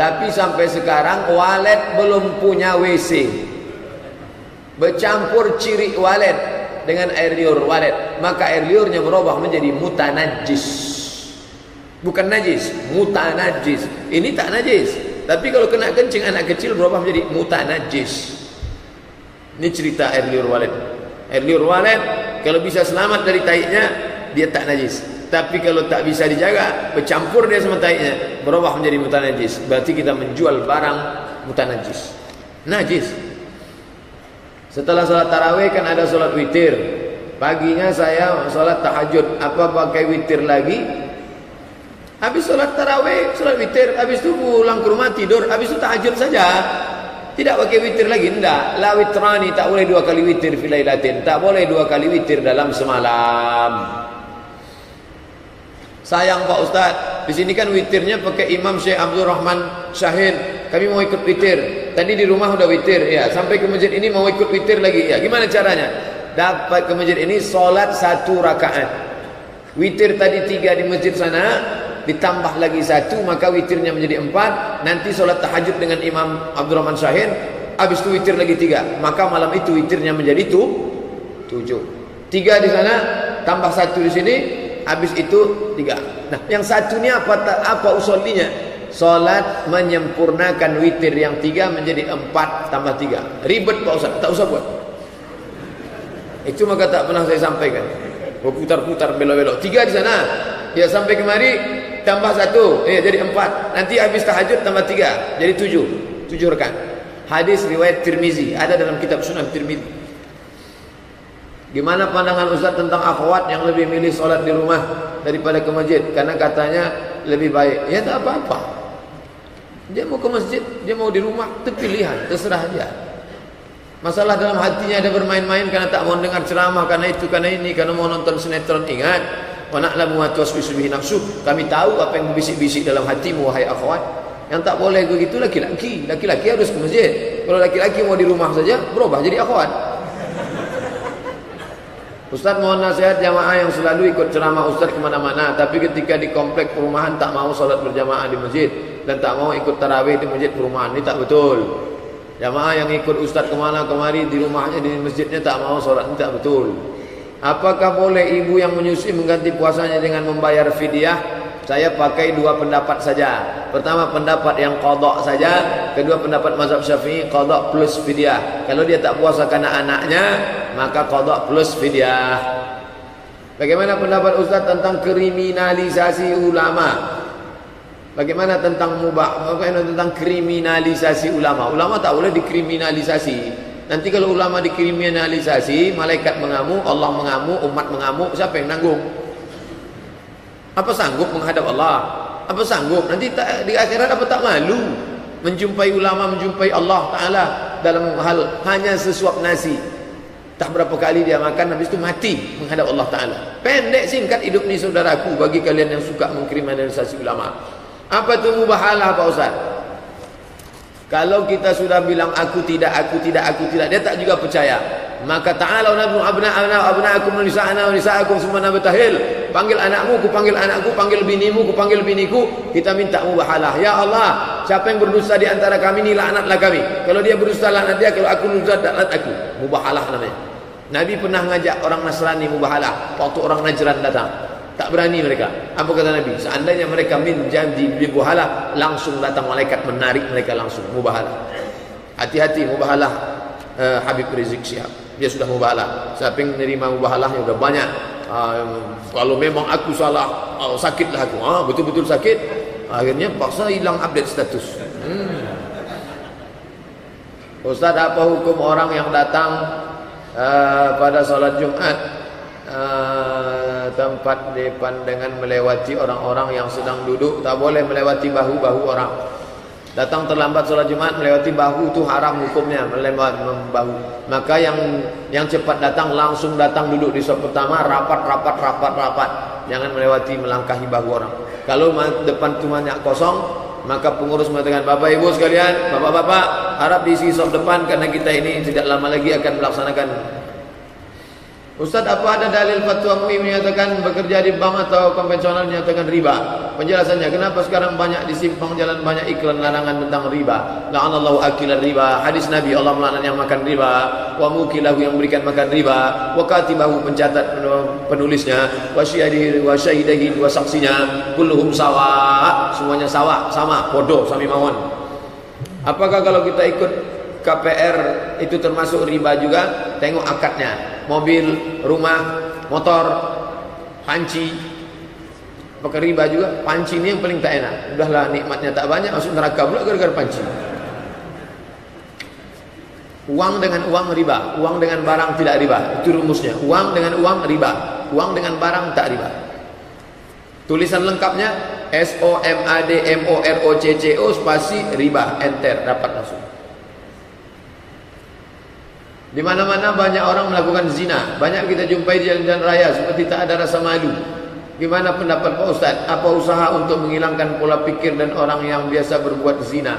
tapi sampai sekarang walet belum punya WC. Bercampur ciri walet dengan air liur walet, maka air liurnya berubah menjadi mutanajis. Bukan najis, mutanajis. Ini tak najis, tapi kalau kena kencing anak kecil berubah menjadi mutanajis. Ini cerita air liur walet. Air liur walet kalau bisa selamat dari taiknya dia tak najis tapi kalau tak bisa dijaga bercampur dia sama taiknya berubah menjadi mutanajis berarti kita menjual barang mutanajis najis setelah salat tarawih kan ada salat witir paginya saya salat tahajud apa pakai witir lagi habis salat tarawih salat witir habis itu pulang ke rumah tidur habis itu tahajud saja tidak pakai witir lagi, tidak. La witrani, tak boleh dua kali witir filailatin. Tak boleh dua kali witir dalam semalam. Sayang Pak Ustaz, di sini kan witirnya pakai Imam Syekh Abdul Rahman Syahin. Kami mau ikut witir. Tadi di rumah sudah witir, ya. Sampai ke masjid ini mau ikut witir lagi, ya. Gimana caranya? Dapat ke masjid ini solat satu rakaat. Witir tadi tiga di masjid sana, ditambah lagi satu maka witirnya menjadi empat nanti solat tahajud dengan Imam Abdurrahman Syahir habis itu witir lagi tiga maka malam itu witirnya menjadi tu, tujuh tiga di sana tambah satu di sini habis itu tiga nah yang satu apa apa usulinya solat menyempurnakan witir yang tiga menjadi empat tambah tiga ribet Pak Ustaz tak usah buat itu maka tak pernah saya sampaikan berputar-putar belok-belok tiga di sana ya sampai kemari tambah satu, eh, jadi empat. Nanti habis tahajud tambah tiga, jadi tujuh. Tujuh rekan. Hadis riwayat Tirmizi ada dalam kitab Sunan Tirmizi. Gimana pandangan Ustaz tentang akhwat yang lebih milih solat di rumah daripada ke masjid? Karena katanya lebih baik. Ya tak apa-apa. Dia mau ke masjid, dia mau di rumah, itu pilihan, terserah dia. Masalah dalam hatinya ada bermain-main karena tak mau dengar ceramah, karena itu, karena ini, karena mau nonton sinetron. Ingat, wa na'lamu ma tuwaswisu bihi nafsu. Kami tahu apa yang berbisik-bisik dalam hatimu wahai akhwat. Yang tak boleh begitu laki-laki. Laki-laki harus ke masjid. Kalau laki-laki mau di rumah saja, berubah jadi akhwat. Ustaz mohon nasihat jamaah yang selalu ikut ceramah Ustaz kemana-mana Tapi ketika di komplek perumahan tak mau solat berjamaah di masjid Dan tak mau ikut tarawih di masjid perumahan Ini tak betul Jamaah yang ikut ustaz kemana kemari di rumahnya di masjidnya tak mau solat ini tak betul. Apakah boleh ibu yang menyusui mengganti puasanya dengan membayar fidyah? Saya pakai dua pendapat saja. Pertama pendapat yang kodok saja. Kedua pendapat mazhab syafi'i kodok plus fidyah. Kalau dia tak puasa karena anaknya, maka kodok plus fidyah. Bagaimana pendapat Ustaz tentang kriminalisasi ulama? Bagaimana tentang mubah, bagaimana tentang kriminalisasi ulama? Ulama tak boleh dikriminalisasi. Nanti kalau ulama dikriminalisasi, malaikat mengamuk, Allah mengamuk, umat mengamuk, siapa yang nanggung? Apa sanggup menghadap Allah? Apa sanggup? Nanti tak, di akhirat apa tak malu? Menjumpai ulama, menjumpai Allah Ta'ala dalam hal hanya sesuap nasi. Tak berapa kali dia makan, habis itu mati menghadap Allah Ta'ala. Pendek singkat hidup ni saudaraku bagi kalian yang suka mengkriminalisasi ulama. Apa itu mubahalah Pak Ustaz? Kalau kita sudah bilang aku tidak, aku tidak, aku tidak, dia tak juga percaya. Maka ta'ala nabnu abna abna abnaakum nisa'ana wa nisa'akum semua nabtahil. Panggil anakmu, ku panggil anakku, panggil binimu, ku panggil biniku. Kita minta mubahalah. Ya Allah, siapa yang berdusta di antara kami ni laknatlah kami. Kalau dia berdusta laknat dia, kalau aku berdusta laknat aku. Mubahalah namanya. Nabi pernah ngajak orang Nasrani mubahalah waktu orang Najran datang. Tak berani mereka. Apa kata Nabi? Seandainya mereka min janji bi buhala, langsung datang malaikat menarik mereka langsung mubahalah. Hati-hati mubahalah uh, Habib Rizik Syihab. Dia sudah mubahalah. Siapa yang menerima mubahalahnya sudah banyak. Uh, kalau memang aku salah, oh, sakitlah aku. Ah, betul-betul sakit. Akhirnya paksa hilang update status. Hmm. Ustaz, apa hukum orang yang datang uh, pada solat Jumat uh, tempat depan dengan melewati orang-orang yang sedang duduk. Tak boleh melewati bahu-bahu orang. Datang terlambat solat Jumat melewati bahu itu haram hukumnya melewati bahu maka yang yang cepat datang langsung datang duduk di sop pertama rapat rapat rapat rapat. Jangan melewati melangkahi bahu orang. Kalau depan itu banyak kosong maka pengurus mengatakan bapak ibu sekalian bapak-bapak harap diisi sop depan karena kita ini tidak lama lagi akan melaksanakan Ustaz apa ada dalil fatwa MUI menyatakan bekerja di bank atau konvensional menyatakan riba? Penjelasannya kenapa sekarang banyak di simpang jalan banyak iklan larangan tentang riba? La'anallahu akilan riba. Hadis Nabi Allah melaknat yang makan riba, wa mukilahu yang memberikan makan riba, wa katibahu pencatat penulisnya, wa syahidihi wa syahidihi wa saksinya, kulluhum sawa, semuanya sawa, sama, bodoh sami mawon. Apakah kalau kita ikut KPR itu termasuk riba juga? Tengok akadnya mobil, rumah, motor, panci. Pakai riba juga. Panci ini yang paling tak enak. Udahlah nikmatnya tak banyak, masuk neraka pula gara-gara panci. Uang dengan uang riba, uang dengan barang tidak riba. Itu rumusnya. Uang dengan uang riba, uang dengan barang tak riba. Tulisan lengkapnya S O M A D M O R O C C O spasi riba enter dapat langsung. Di mana-mana banyak orang melakukan zina. Banyak kita jumpai di jalan-jalan raya seperti tak ada rasa malu. Gimana pendapat Pak Ustaz? Apa usaha untuk menghilangkan pola pikir dan orang yang biasa berbuat zina?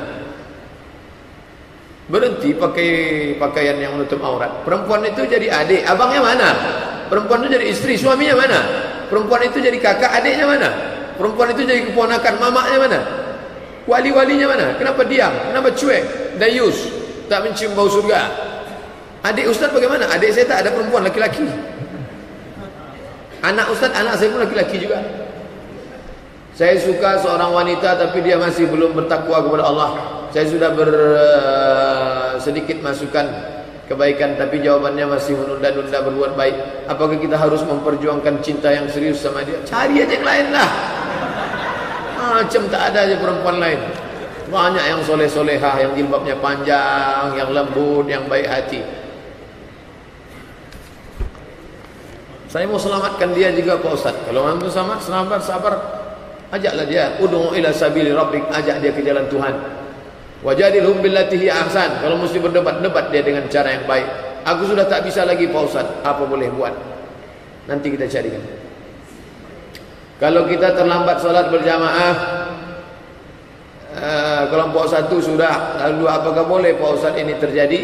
Berhenti pakai pakaian yang menutup aurat. Perempuan itu jadi adik, abangnya mana? Perempuan itu jadi istri, suaminya mana? Perempuan itu jadi kakak, adiknya mana? Perempuan itu jadi keponakan, mamaknya mana? Wali-walinya mana? Kenapa diam? Kenapa cuek? Dayus, tak mencium bau surga. Adik ustaz bagaimana? Adik saya tak ada perempuan laki-laki. Anak ustaz, anak saya pun laki-laki juga. Saya suka seorang wanita tapi dia masih belum bertakwa kepada Allah. Saya sudah ber uh, sedikit masukan kebaikan tapi jawabannya masih menunda-nunda berbuat baik. Apakah kita harus memperjuangkan cinta yang serius sama dia? Cari aja yang lain lah. Macam tak ada aja perempuan lain. Banyak yang soleh-solehah, yang jilbabnya panjang, yang lembut, yang baik hati. Saya mau selamatkan dia juga Pak Ustaz. Kalau mampu selamat, selamat, sabar. Ajaklah dia. Udu'u ila sabili rabbik. Ajak dia ke jalan Tuhan. Wajadilhum billati hi ahsan. Kalau mesti berdebat, debat dia dengan cara yang baik. Aku sudah tak bisa lagi Pak Ustaz. Apa boleh buat? Nanti kita carikan. Kalau kita terlambat solat berjamaah uh, kelompok satu sudah lalu apakah boleh Pak Ustaz ini terjadi?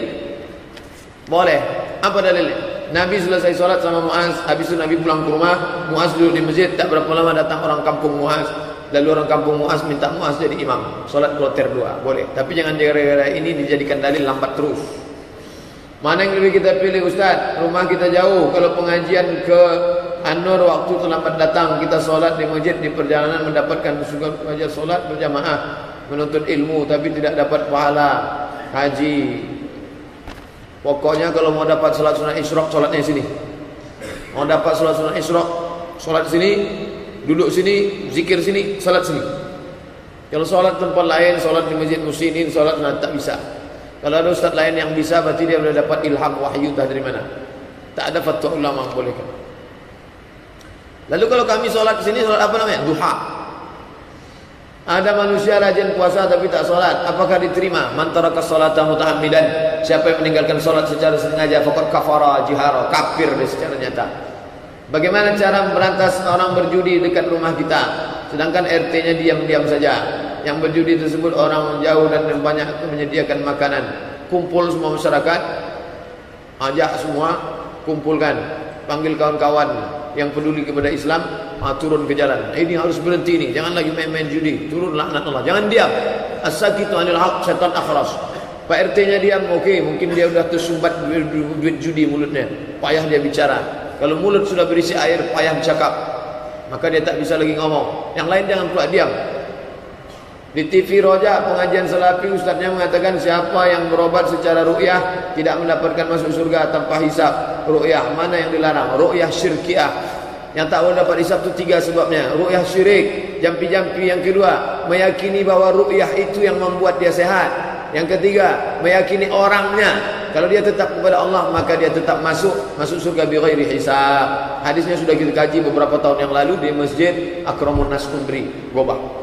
Boleh. Apa dalilnya? Nabi selesai solat sama Muaz, habis itu Nabi pulang ke rumah, Muaz duduk di masjid, tak berapa lama datang orang kampung Muaz, lalu orang kampung Muaz minta Muaz jadi imam, solat kloter dua, boleh. Tapi jangan gara-gara ini dijadikan dalil lambat terus. Mana yang lebih kita pilih Ustaz? Rumah kita jauh. Kalau pengajian ke Anur waktu terlambat datang, kita solat di masjid di perjalanan mendapatkan suka mengajar solat berjamaah, menuntut ilmu tapi tidak dapat pahala haji. Pokoknya kalau mau dapat solat sunat isyraq, solatnya sini. Mau dapat solat sunat isyraq, solat sini, duduk sini, zikir sini, solat sini. Kalau solat tempat lain, solat di masjid muslimin, solat tak bisa. Kalau ada ustaz lain yang bisa berarti dia sudah dapat ilham wahyu dari mana? Tak ada fatwa ulama bolehkan. Lalu kalau kami solat di sini solat apa namanya? Duha. Ada manusia rajin puasa tapi tak solat, apakah diterima? Man taraka salata mutahammidan. Siapa yang meninggalkan solat secara sengaja faqad kafara jihara, kafir secara nyata. Bagaimana cara memberantas orang berjudi dekat rumah kita sedangkan RT-nya diam-diam saja? yang berjudi tersebut orang jauh dan banyak menyediakan makanan kumpul semua masyarakat ajak semua kumpulkan panggil kawan-kawan yang peduli kepada Islam ah, turun ke jalan. Ini harus berhenti ini jangan lagi main-main judi. Turun laknat Allah. Jangan diam. As-sakitu anil haq syaitan akhras Pak RT nya diam oke okay. mungkin dia sudah tersumbat duit judi mulutnya. Payah dia bicara. Kalau mulut sudah berisi air payah bercakap. Maka dia tak bisa lagi ngomong. Yang lain jangan pula diam di TV Roja pengajian salafi ustaznya mengatakan siapa yang berobat secara ru'yah tidak mendapatkan masuk surga tanpa hisap. Ru'yah mana yang dilarang? Ru'yah syirkiah. Yang tak boleh dapat hisap itu tiga sebabnya. Ru'yah syirik, jampi-jampi yang kedua, meyakini bahwa ru'yah itu yang membuat dia sehat. Yang ketiga, meyakini orangnya. Kalau dia tetap kepada Allah maka dia tetap masuk masuk surga bi ghairi hisab. Hadisnya sudah kita kaji beberapa tahun yang lalu di Masjid Akramun Nas Undri, Gobak.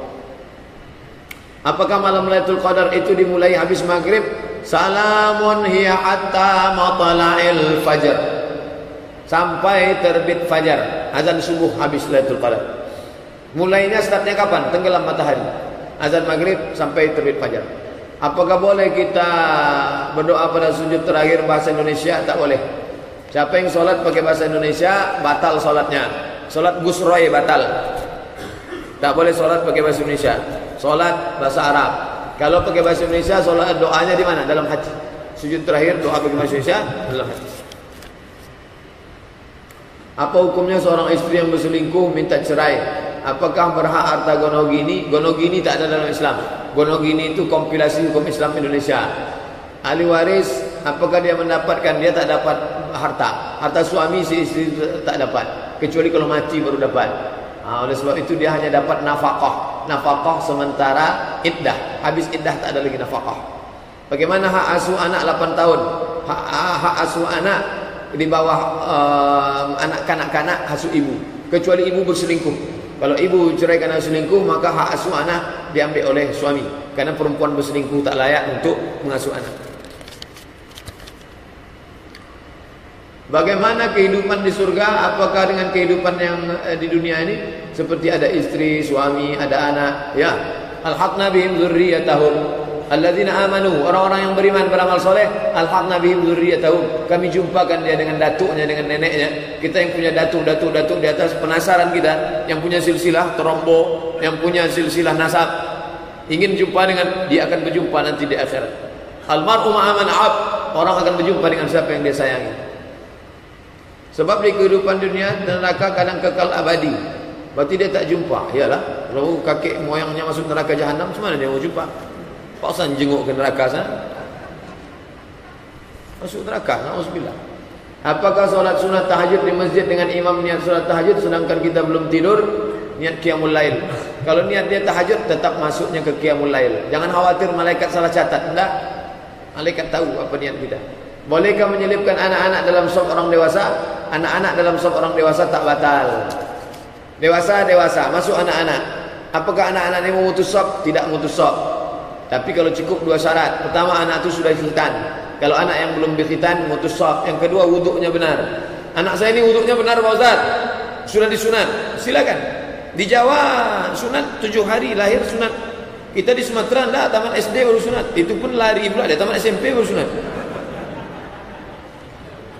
Apakah malam Lailatul Qadar itu dimulai habis maghrib? Salamun hiya hatta matla'il fajr. Sampai terbit fajar. Azan subuh habis Lailatul Qadar. Mulainya startnya kapan? Tenggelam matahari. Azan maghrib sampai terbit fajar. Apakah boleh kita berdoa pada sujud terakhir bahasa Indonesia? Tak boleh. Siapa yang solat pakai bahasa Indonesia, batal solatnya. Solat gusroy batal. Tak boleh solat pakai bahasa Indonesia. Solat bahasa Arab. Kalau pakai bahasa Indonesia, solat doanya di mana? Dalam hati. Sujud terakhir doa pakai bahasa Indonesia dalam hati. Apa hukumnya seorang istri yang berselingkuh minta cerai? Apakah berhak harta gonogini? Gonogini tak ada dalam Islam. Gonogini itu kompilasi hukum Islam Indonesia. Ahli waris, apakah dia mendapatkan? Dia tak dapat harta. Harta suami si istri tak dapat. Kecuali kalau mati baru dapat. Ha, oleh sebab itu dia hanya dapat nafkah. Nafkah sementara iddah. Habis iddah tak ada lagi nafkah. Bagaimana hak asuh anak 8 tahun? Hak, hak asuh anak di bawah uh, anak kanak-kanak asuh ibu. Kecuali ibu berselingkuh. Kalau ibu cerai kerana selingkuh, maka hak asuh anak diambil oleh suami. Karena perempuan berselingkuh tak layak untuk mengasuh anak. Bagaimana kehidupan di surga? Apakah dengan kehidupan yang eh, di dunia ini seperti ada istri, suami, ada anak? Ya. Al-haqna bihim dzurriyyatahum alladzina amanu. Orang-orang yang beriman beramal soleh, al-haqna bihim dzurriyyatahum. Kami jumpakan dia dengan datuknya, dengan neneknya. Kita yang punya datuk, datuk, datuk di atas penasaran kita, yang punya silsilah terombo, yang punya silsilah nasab, ingin jumpa dengan dia akan berjumpa nanti di akhirat. Al-mar'u ma'aman 'ab. Orang akan berjumpa dengan siapa yang dia sayangi. Sebab di kehidupan dunia neraka kadang kekal abadi. Berarti dia tak jumpa. Yalah, kalau kakek moyangnya masuk neraka jahanam, macam mana dia mau jumpa? Paksa jenguk ke neraka sana. Masuk neraka, na'udzubillah. Apakah solat sunat tahajud di masjid dengan imam niat solat tahajud sedangkan kita belum tidur? Niat qiyamul lail. Kalau niat dia tahajud tetap masuknya ke qiyamul lail. Jangan khawatir malaikat salah catat. Tidak. Malaikat tahu apa niat kita. Bolehkah menyelipkan anak-anak dalam sop orang dewasa? Anak-anak dalam sop orang dewasa tak batal. Dewasa, dewasa. Masuk anak-anak. Apakah anak-anak ini memutus sop? Tidak memutus sop. Tapi kalau cukup dua syarat. Pertama anak itu sudah khitan. Kalau anak yang belum berkhitan mutus sah. Yang kedua wuduknya benar. Anak saya ini wuduknya benar Pak Ustaz. Sudah disunat. Silakan. Di Jawa sunat tujuh hari lahir sunat. Kita di Sumatera enggak taman SD baru sunat. Itu pun lari pula ada taman SMP baru sunat.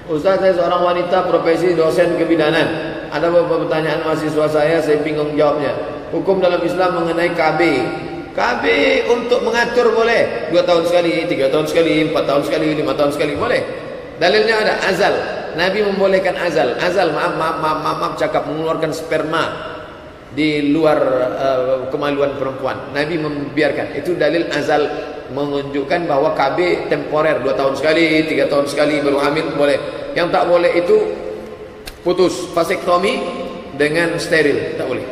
Ustaz saya seorang wanita profesi dosen kebidanan. Ada beberapa pertanyaan mahasiswa saya saya bingung jawabnya. Hukum dalam Islam mengenai KB. KB untuk mengatur boleh. Dua tahun sekali, tiga tahun sekali, empat tahun sekali, lima tahun sekali boleh. Dalilnya ada azal. Nabi membolehkan azal. Azal maaf maaf maaf maaf, maaf cakap mengeluarkan sperma di luar uh, kemaluan perempuan. Nabi membiarkan. Itu dalil azal menunjukkan bahawa KB temporer dua tahun sekali, tiga tahun sekali baru hamil boleh. Yang tak boleh itu putus vasektomi dengan steril tak boleh.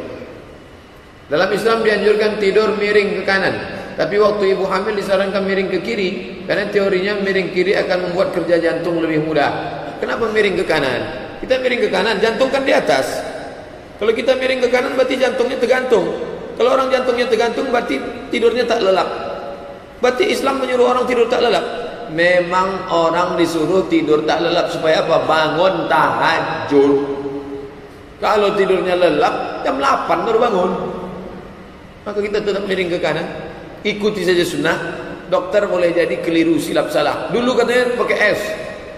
Dalam Islam dianjurkan tidur miring ke kanan. Tapi waktu ibu hamil disarankan miring ke kiri karena teorinya miring kiri akan membuat kerja jantung lebih mudah. Kenapa miring ke kanan? Kita miring ke kanan, jantung kan di atas. Kalau kita miring ke kanan berarti jantungnya tergantung. Kalau orang jantungnya tergantung berarti tidurnya tak lelap. Berarti Islam menyuruh orang tidur tak lelap. Memang orang disuruh tidur tak lelap supaya apa? Bangun tahajud. Kalau tidurnya lelap, jam 8 baru bangun. Maka kita tetap miring ke kanan. Ikuti saja sunnah. Dokter boleh jadi keliru silap salah. Dulu katanya pakai S.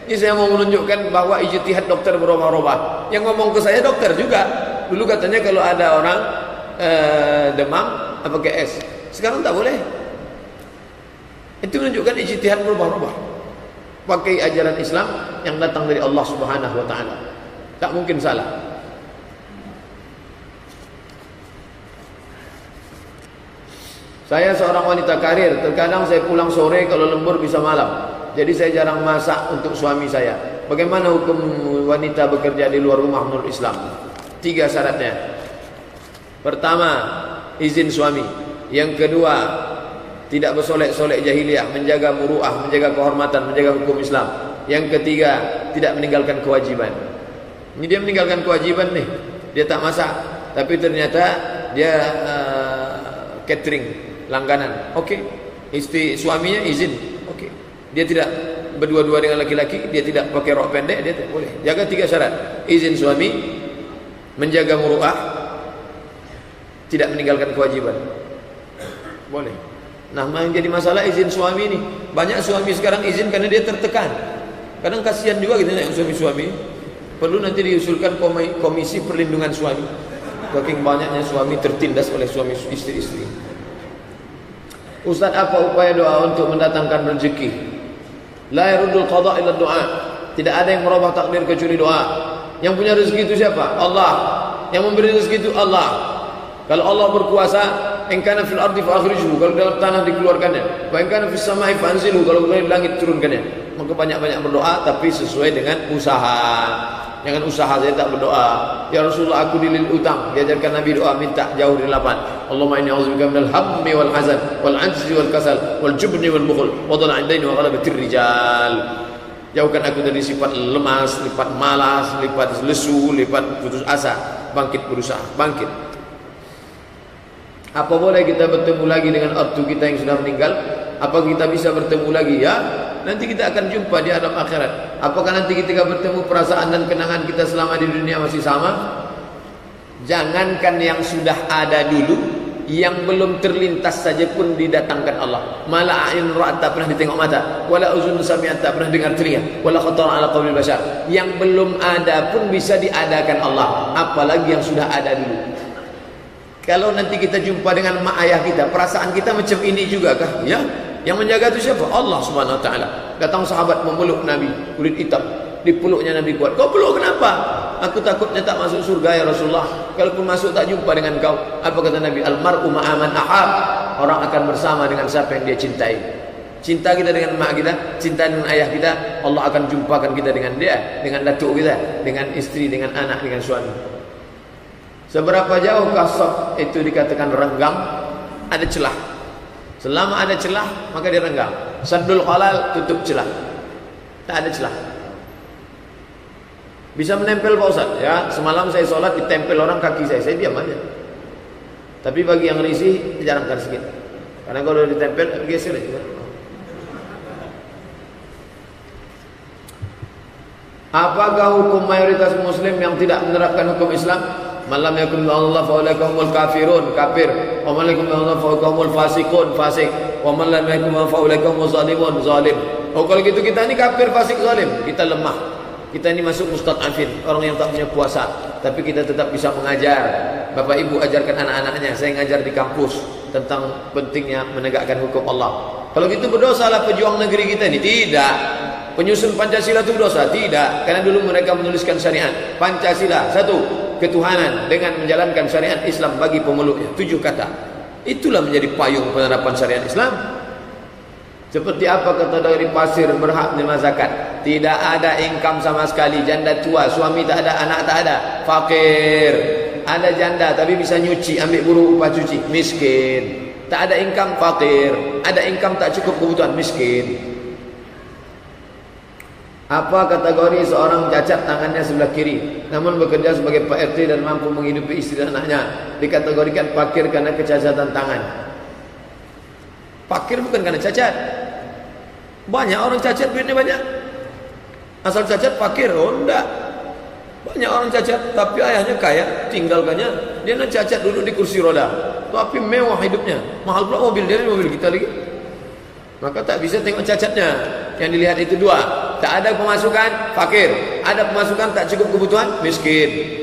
Ini saya mau menunjukkan bahawa ijtihad dokter berubah-ubah. Yang ngomong ke saya dokter juga. Dulu katanya kalau ada orang uh, demam pakai S. Sekarang tak boleh. Itu menunjukkan ijtihad berubah-ubah. Pakai ajaran Islam yang datang dari Allah Subhanahu wa taala. Tak mungkin salah. Saya seorang wanita karir, terkadang saya pulang sore kalau lembur bisa malam. Jadi saya jarang masak untuk suami saya. Bagaimana hukum wanita bekerja di luar rumah menurut Islam? Tiga syaratnya. Pertama, izin suami. Yang kedua, tidak bersolek-solek jahiliyah, menjaga muruah, menjaga kehormatan, menjaga hukum Islam. Yang ketiga, tidak meninggalkan kewajiban. Ini dia meninggalkan kewajiban nih. Dia tak masak, tapi ternyata dia uh, catering langganan. Okey. Istri suaminya izin. Okey. Dia tidak berdua-dua dengan laki-laki, dia tidak pakai rok pendek, dia tak boleh. Jaga tiga syarat. Izin suami, menjaga muruah, tidak meninggalkan kewajiban. Boleh. Nah, yang jadi masalah izin suami ini. Banyak suami sekarang izin karena dia tertekan. Kadang kasihan juga gitu yang suami-suami. Perlu nanti diusulkan komisi perlindungan suami. Saking banyaknya suami tertindas oleh suami istri-istri. Ustaz apa upaya doa untuk mendatangkan rezeki? La yarudul qada illa doa. Tidak ada yang merubah takdir kecuali doa. Yang punya rezeki itu siapa? Allah. Yang memberi rezeki itu Allah. Kalau Allah berkuasa, in kana fil ardi fa akhrijhu, kalau dalam tanah dikeluarkannya. Wa in kana fis samai fa anzilhu, kalau di langit turunkannya. Maka banyak-banyak berdoa tapi sesuai dengan usaha. Jangan usaha saya tak berdoa. Ya Rasulullah aku dilil utang. Diajarkan Nabi doa minta jauh dari lapan. Allahumma inni a'udzubika minal hammi wal hazan wal ajzi wal kasal wal jubni wal bukhl wa dhala'in daini wa ghalabatir rijal. Jauhkan aku dari sifat lemas, sifat malas, sifat lesu, sifat putus asa, bangkit berusaha, bangkit. Apa boleh kita bertemu lagi dengan ortu kita yang sudah meninggal? Apa kita bisa bertemu lagi? Ya, nanti kita akan jumpa di alam akhirat. Apakah nanti ketika bertemu perasaan dan kenangan kita selama di dunia masih sama? Jangankan yang sudah ada dulu, yang belum terlintas saja pun didatangkan Allah. Mala ain ra'at tak pernah ditengok mata, wala uzun sami'at tak pernah dengar telinga, wala khatar ala qalbi bashar. Yang belum ada pun bisa diadakan Allah, apalagi yang sudah ada dulu. Kalau nanti kita jumpa dengan mak ayah kita, perasaan kita macam ini juga kah? Ya. Yang menjaga itu siapa? Allah Subhanahu wa taala. Datang sahabat memeluk Nabi, kulit hitam. Dipeluknya Nabi kuat. Kau peluk kenapa? Aku takutnya tak masuk surga ya Rasulullah. Kalaupun masuk tak jumpa dengan kau. Apa kata Nabi? Al-mar'u ma'aman ahab. Orang akan bersama dengan siapa yang dia cintai. Cinta kita dengan mak kita, cinta dengan ayah kita, Allah akan jumpakan kita dengan dia, dengan datuk kita, dengan istri, dengan anak, dengan suami. Seberapa jauh kasab itu dikatakan renggang. Ada celah. Selama ada celah maka dia renggang Sadul halal tutup celah. Tak ada celah. Bisa menempel Pak Ustaz? Ya, Semalam saya sholat ditempel orang kaki saya. Saya diam aja. Tapi bagi yang risih Dijarangkan sedikit Karena kalau ditempel geser juga. Apakah hukum mayoritas muslim yang tidak menerapkan hukum Islam? Malam yakum Allah fa ulaikumul kafirun kafir. Wa man yakum Allah fa ulaikumul fasiqun fasik. Wa man lam yakum fa ulaikumul zalimun zalim. Oh kalau gitu kita ni kafir fasik zalim, kita lemah. Kita ini masuk mustad'afin, orang yang tak punya kuasa, tapi kita tetap bisa mengajar. Bapak Ibu ajarkan anak-anaknya, saya ngajar di kampus tentang pentingnya menegakkan hukum Allah. Kalau gitu berdosalah pejuang negeri kita ini. Tidak. Penyusun Pancasila itu berdosa? Tidak. Karena dulu mereka menuliskan syariat. Pancasila, satu, ketuhanan dengan menjalankan syariat Islam bagi pemeluknya. Tujuh kata. Itulah menjadi payung penerapan syariat Islam. Seperti apa kata dari pasir berhak menerima zakat? Tidak ada income sama sekali, janda tua, suami tak ada, anak tak ada, fakir. Ada janda tapi bisa nyuci, ambil buru upah cuci, miskin. Tak ada income, fakir. Ada income tak cukup kebutuhan, miskin. Apa kategori seorang cacat tangannya sebelah kiri namun bekerja sebagai Pak RT dan mampu menghidupi istri dan anaknya dikategorikan fakir karena kecacatan tangan. Fakir bukan karena cacat. Banyak orang cacat duitnya banyak. Asal cacat fakir, oh enggak. Banyak orang cacat tapi ayahnya kaya, tinggalkannya dia nak cacat duduk di kursi roda. Tapi mewah hidupnya. Mahal pula mobil dia mobil kita lagi. Maka tak bisa tengok cacatnya. Yang dilihat itu dua. Tak ada pemasukan, fakir. Ada pemasukan tak cukup kebutuhan, miskin.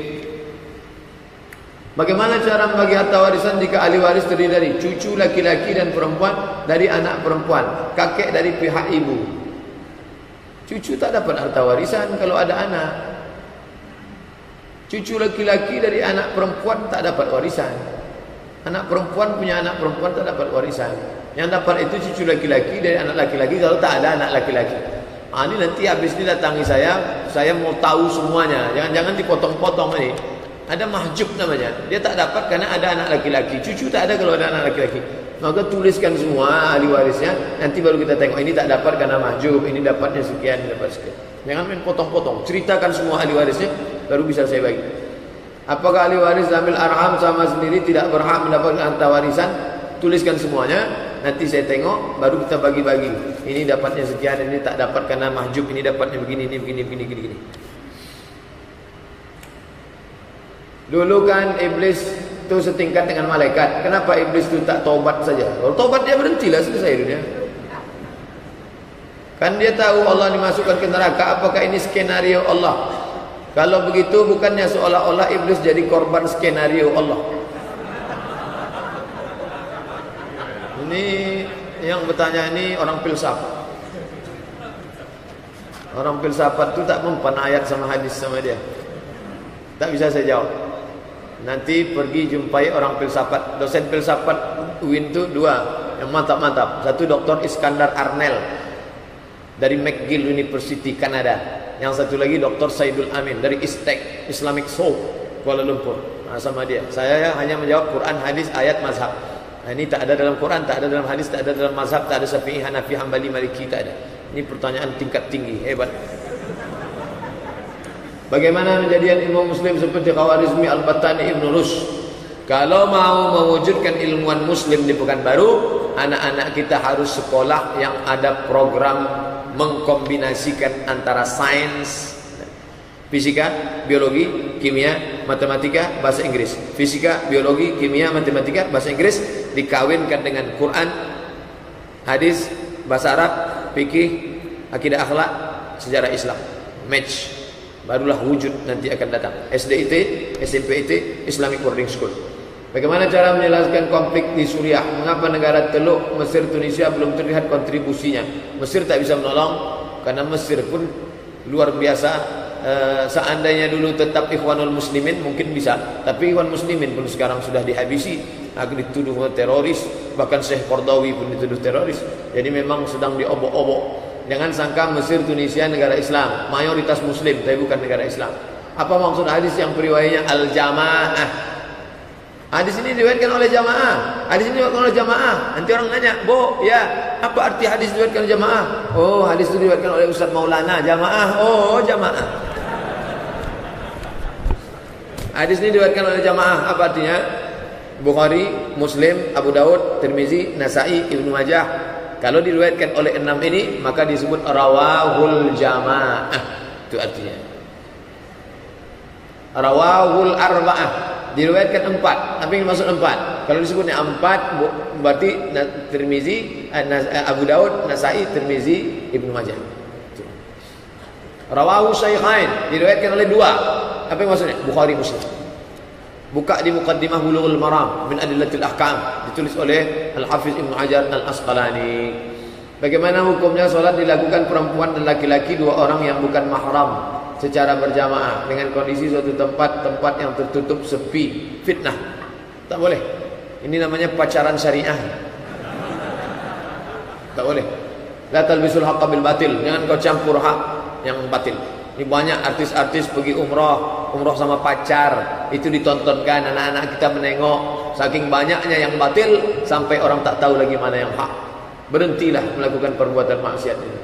Bagaimana cara membagi harta warisan jika ahli waris terdiri dari cucu laki-laki dan perempuan dari anak perempuan, kakek dari pihak ibu. Cucu tak dapat harta warisan kalau ada anak. Cucu laki-laki dari anak perempuan tak dapat warisan. Anak perempuan punya anak perempuan tak dapat warisan. Yang dapat itu cucu laki-laki dari anak laki-laki kalau tak ada anak laki-laki. Ah ini nanti habis ini datangi saya, saya mau tahu semuanya. Jangan-jangan dipotong-potong ini. Ada mahjub namanya. Dia tak dapat karena ada anak laki-laki. Cucu tak ada kalau ada anak laki-laki. Maka tuliskan semua ahli warisnya. Nanti baru kita tengok. Ini tak dapat karena mahjub. Ini dapatnya sekian, ini dapat sekian. Jangan main potong-potong. Ceritakan semua ahli warisnya. Baru bisa saya bagi. Apakah ahli waris ambil arham sama sendiri tidak berhak mendapatkan harta warisan? Tuliskan semuanya. Nanti saya tengok. Baru kita bagi-bagi. Ini dapatnya sekian. Ini tak dapat karena mahjub. Ini dapatnya begini, ini begini, begini, begini. begini. Dulu kan iblis tu setingkat dengan malaikat. Kenapa iblis tu tak taubat saja? Kalau taubat dia berhentilah selesai dunia. Kan dia tahu Allah dimasukkan ke neraka. Apakah ini skenario Allah? Kalau begitu bukannya seolah-olah iblis jadi korban skenario Allah. Ini yang bertanya ini orang filsafat. Orang filsafat tu tak mempan ayat sama hadis sama dia. Tak bisa saya jawab. Nanti pergi jumpai orang filsafat Dosen filsafat UIN itu dua Yang mantap-mantap Satu Dr. Iskandar Arnel Dari McGill University, Kanada Yang satu lagi Dr. Saidul Amin Dari ISTEC, Islamic Soul Kuala Lumpur nah, Sama dia Saya hanya menjawab Quran, hadis, ayat, mazhab Ini tak ada dalam Quran, tak ada dalam hadis Tak ada dalam mazhab, tak ada Syafi'i, Hanafi, Hanbali, Maliki Tak ada. Ini pertanyaan tingkat tinggi, hebat. Bagaimana menjadikan ilmu muslim seperti Khawarizmi Al-Batani Ibn Rus Kalau mau mewujudkan ilmuwan muslim di Pekanbaru Anak-anak kita harus sekolah yang ada program Mengkombinasikan antara sains Fisika, biologi, kimia, matematika, bahasa Inggris. Fisika, biologi, kimia, matematika, bahasa Inggris Dikawinkan dengan Quran Hadis, bahasa Arab, fikih, akidah akhlak, sejarah Islam. Match. Barulah wujud nanti akan datang. SDIT, SMPIT, Islamic Boarding School. Bagaimana cara menjelaskan konflik di Suriah? Mengapa negara Teluk, Mesir, Tunisia belum terlihat kontribusinya? Mesir tak bisa menolong karena Mesir pun luar biasa. Uh, seandainya dulu tetap ikhwanul muslimin mungkin bisa. Tapi ikhwan muslimin pun sekarang sudah dihabisi agar dituduh teroris bahkan Syekh Kordawi pun dituduh teroris jadi memang sedang diobok-obok Jangan sangka Mesir, Tunisia negara Islam, mayoritas Muslim, tapi bukan negara Islam. Apa maksud hadis yang periwayatnya al-jamaah? Hadis ini diriwayatkan oleh jamaah. Hadis ini diriwayatkan oleh jamaah. Nanti orang nanya, "Bo, ya, apa arti hadis diriwayatkan oleh jamaah?" Oh, hadis itu diriwayatkan oleh Ustaz Maulana, jamaah. Oh, jamaah. Hadis ini diriwayatkan oleh jamaah, apa artinya? Bukhari, Muslim, Abu Daud, Tirmizi, Nasai, Ibnu Majah. Kalau diriwayatkan oleh enam ini, maka disebut rawahul jamaah. Itu artinya. Rawahul arba'ah. Diriwayatkan empat. Apa yang maksud empat? Kalau disebutnya empat, berarti Tirmizi, eh, eh, Abu Daud, Nasai, Tirmizi, Ibnu Majah. Rawahu Syekhain diriwayatkan oleh dua. Apa yang maksudnya? Bukhari Muslim. Buka di mukaddimah Bulughul Maram min Adillatil Ahkam. Ditulis oleh Al-Hafiz Ibnu Hajar Al-Asqalani. Bagaimana hukumnya solat dilakukan perempuan dan laki-laki? Dua orang yang bukan mahram secara berjamaah dengan kondisi suatu tempat tempat yang tertutup sepi. Fitnah. Tak boleh. Ini namanya pacaran syariah. Tak boleh. La talbisul haqqa bil batil. Jangan kau campur hak yang batil. Ini banyak artis-artis pergi umrah, umrah sama pacar, itu ditontonkan anak-anak kita menengok. Saking banyaknya yang batil sampai orang tak tahu lagi mana yang hak. Berhentilah melakukan perbuatan maksiat ini.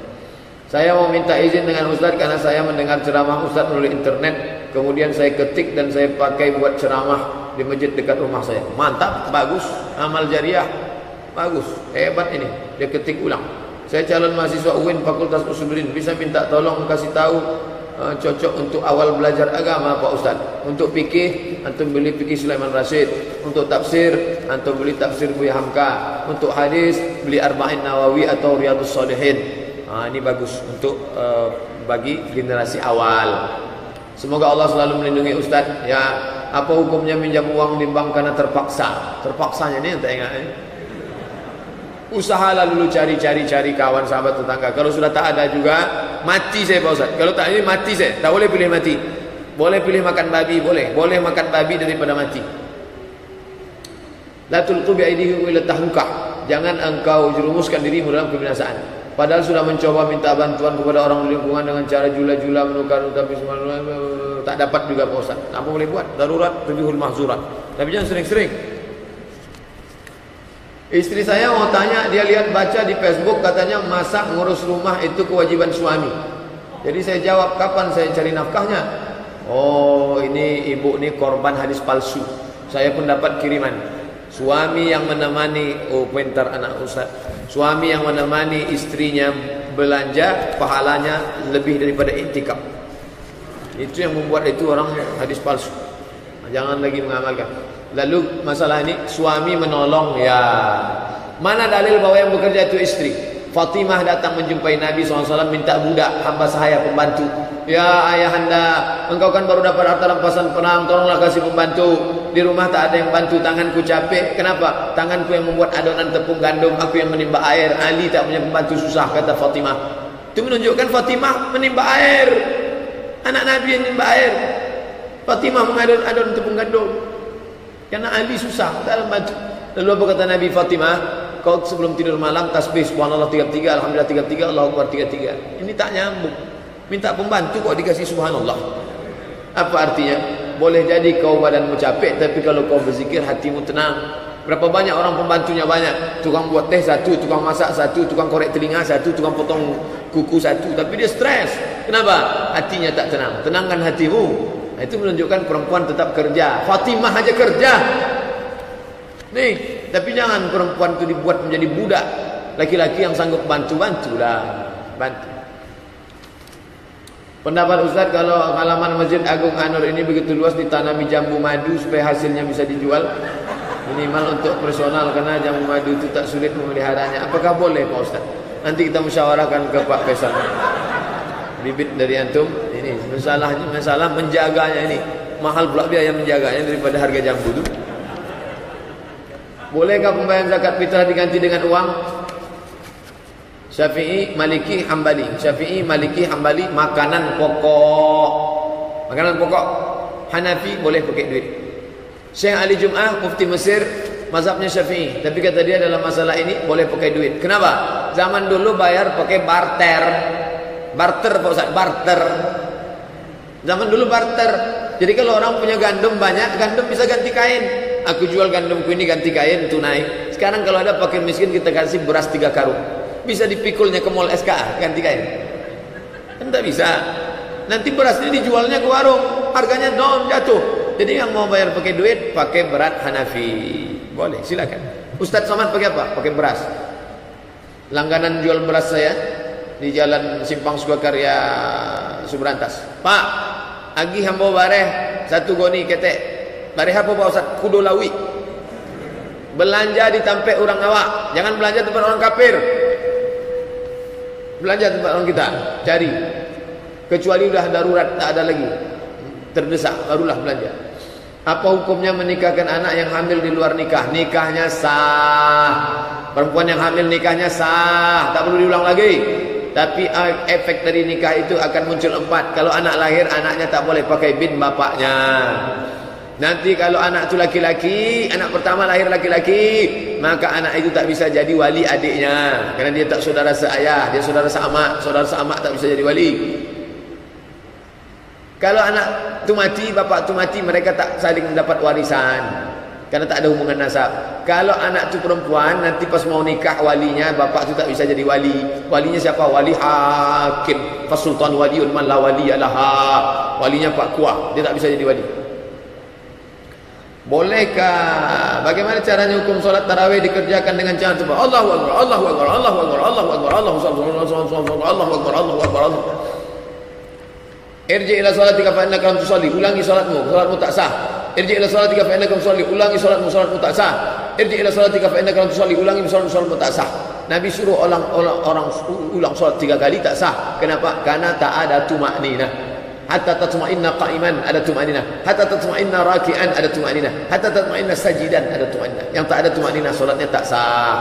Saya mau minta izin dengan Ustaz karena saya mendengar ceramah Ustaz melalui internet. Kemudian saya ketik dan saya pakai buat ceramah di masjid dekat rumah saya. Mantap, bagus, amal jariah. Bagus, hebat ini. Dia ketik ulang. Saya calon mahasiswa UIN Fakultas Usuluddin bisa minta tolong kasih tahu uh, cocok untuk awal belajar agama Pak Ustaz. Untuk fikih antum beli fikih Sulaiman Rashid, untuk tafsir antum beli tafsir Buya Hamka, untuk hadis beli Arba'in Nawawi atau Riyadhus Shalihin. Uh, ini bagus untuk uh, bagi generasi awal. Semoga Allah selalu melindungi Ustaz. Ya, apa hukumnya minjam uang di bank karena terpaksa? Terpaksanya ini yang tak ingat. Eh? Usahalah dulu cari-cari-cari kawan sahabat tetangga. Kalau sudah tak ada juga, mati saya Pak Ustaz. Kalau tak ini mati saya. Tak boleh pilih mati. Boleh pilih makan babi, boleh. Boleh makan babi daripada mati. La tulqu bi aydihi ila tahluka. Jangan engkau jerumuskan dirimu dalam kebinasaan. Padahal sudah mencoba minta bantuan kepada orang di lingkungan dengan cara jula-jula menukar tapi semua tak dapat juga Pak Ustaz. Apa boleh buat? Darurat tabihul mahzurat. Tapi jangan sering-sering. Istri saya mau tanya, dia lihat baca di Facebook katanya masak ngurus rumah itu kewajiban suami. Jadi saya jawab, kapan saya cari nafkahnya? Oh, ini ibu ini korban hadis palsu. Saya pun dapat kiriman. Suami yang menemani, oh pintar anak ustaz. Suami yang menemani istrinya belanja, pahalanya lebih daripada intikam. Itu yang membuat itu orang hadis palsu. Jangan lagi mengamalkan. Lalu masalah ini suami menolong ya. Mana dalil bahwa yang bekerja itu istri? Fatimah datang menjumpai Nabi SAW minta budak hamba saya pembantu. Ya ayahanda, engkau kan baru dapat harta rampasan perang, tolonglah kasih pembantu. Di rumah tak ada yang bantu, tanganku capek. Kenapa? Tanganku yang membuat adonan tepung gandum, aku yang menimba air. Ali tak punya pembantu susah, kata Fatimah. Itu menunjukkan Fatimah menimba air. Anak Nabi yang menimba air. Fatimah mengadon adonan tepung gandum. Karena Ali susah, ada bantu. Lalu apa kata Nabi Fatimah? Kau sebelum tidur malam tasbih subhanallah 33, alhamdulillah 33, Allahu akbar 33. Ini tak nyambung. Minta pembantu kok dikasih subhanallah. Apa artinya? Boleh jadi kau badanmu capek tapi kalau kau berzikir hatimu tenang. Berapa banyak orang pembantunya banyak. Tukang buat teh satu, tukang masak satu, tukang korek telinga satu, tukang potong kuku satu. Tapi dia stres. Kenapa? Hatinya tak tenang. Tenangkan hatimu. Itu menunjukkan perempuan tetap kerja. Fatimah aja kerja. Nih, tapi jangan perempuan itu dibuat menjadi budak. Laki-laki yang sanggup bantu-bantulah. Bantu. Pendapat Ustaz kalau halaman Masjid Agung Anur ini begitu luas ditanami jambu madu supaya hasilnya bisa dijual minimal untuk personal karena jambu madu itu tak sulit memeliharanya. Apakah boleh Pak Ustaz? Nanti kita musyawarahkan ke Pak Faisal. Bibit dari antum ini masalahnya masalah menjaganya ini mahal pula biaya menjaganya daripada harga jambu itu bolehkah pembayaran zakat fitrah diganti dengan uang? Syafi'i, Maliki, Hambali. Syafi'i, Maliki, Hambali makanan pokok. Makanan pokok. Hanafi boleh pakai duit. Syekh Ali Jum'ah, Mufti Mesir mazhabnya Syafi'i. Tapi kata dia dalam masalah ini boleh pakai duit. Kenapa? zaman dulu bayar pakai barter. Barter Pak Ustaz, barter Zaman dulu barter. Jadi kalau orang punya gandum banyak, gandum bisa ganti kain. Aku jual gandumku ini ganti kain tunai. Sekarang kalau ada fakir miskin kita kasih beras tiga karung. Bisa dipikulnya ke mall SKA ganti kain. Kan tak bisa. Nanti beras ini dijualnya ke warung, harganya down jatuh. Jadi yang mau bayar pakai duit, pakai berat Hanafi. Boleh, silakan. Ustaz Somad pakai apa? Pakai beras. Langganan jual beras saya di Jalan Simpang Sukakarya Subrantas. Pak, agi hambo bareh satu goni ketek. Bareh apa Pak Ustaz? Kudo lawi. Belanja di tempat orang awak. Jangan belanja tempat orang kafir. Belanja tempat orang kita. Cari. Kecuali sudah darurat, tak ada lagi. Terdesak, barulah belanja. Apa hukumnya menikahkan anak yang hamil di luar nikah? Nikahnya sah. Perempuan yang hamil nikahnya sah. Tak perlu diulang lagi. Tapi uh, efek dari nikah itu akan muncul empat. Kalau anak lahir, anaknya tak boleh pakai bin bapaknya. Nanti kalau anak itu laki-laki, anak pertama lahir laki-laki, maka anak itu tak bisa jadi wali adiknya. Kerana dia tak saudara seayah, dia saudara seamak. Saudara seamak tak bisa jadi wali. Kalau anak itu mati, bapak itu mati, mereka tak saling mendapat warisan. Kerana tak ada hubungan nasab. Kalau anak itu perempuan, nanti pas mau nikah walinya, bapak itu tak bisa jadi wali. Walinya siapa? Wali hakim. Fasultan waliun man la wali alaha. Walinya Pak Kuah. Dia tak bisa jadi wali. Bolehkah bagaimana caranya hukum solat tarawih dikerjakan dengan cara itu? Allahu akbar, Allahu akbar, Allahu akbar, Allahu akbar, Allahu akbar, Allahu akbar, Allahu akbar. Irji ila salatika fa innaka lam tusalli. Ulangi salatmu, salatmu tak sah. Irji ila salatika fa innaka lam tusalli. Ulangi salatmu, salatmu tak sah. Irji ila salatika fa innaka tusalli. Ulangi salatmu, salatmu tak sah. Nabi suruh orang orang, orang ulang salat tiga kali tak sah. Kenapa? Karena tak ada tumakninah hatta tatma'inna qa'iman ada tumanina hatta tatma'inna raki'an ada tumanina hatta tatma'inna sajidan ada tumanina yang tak ada tumanina solatnya tak sah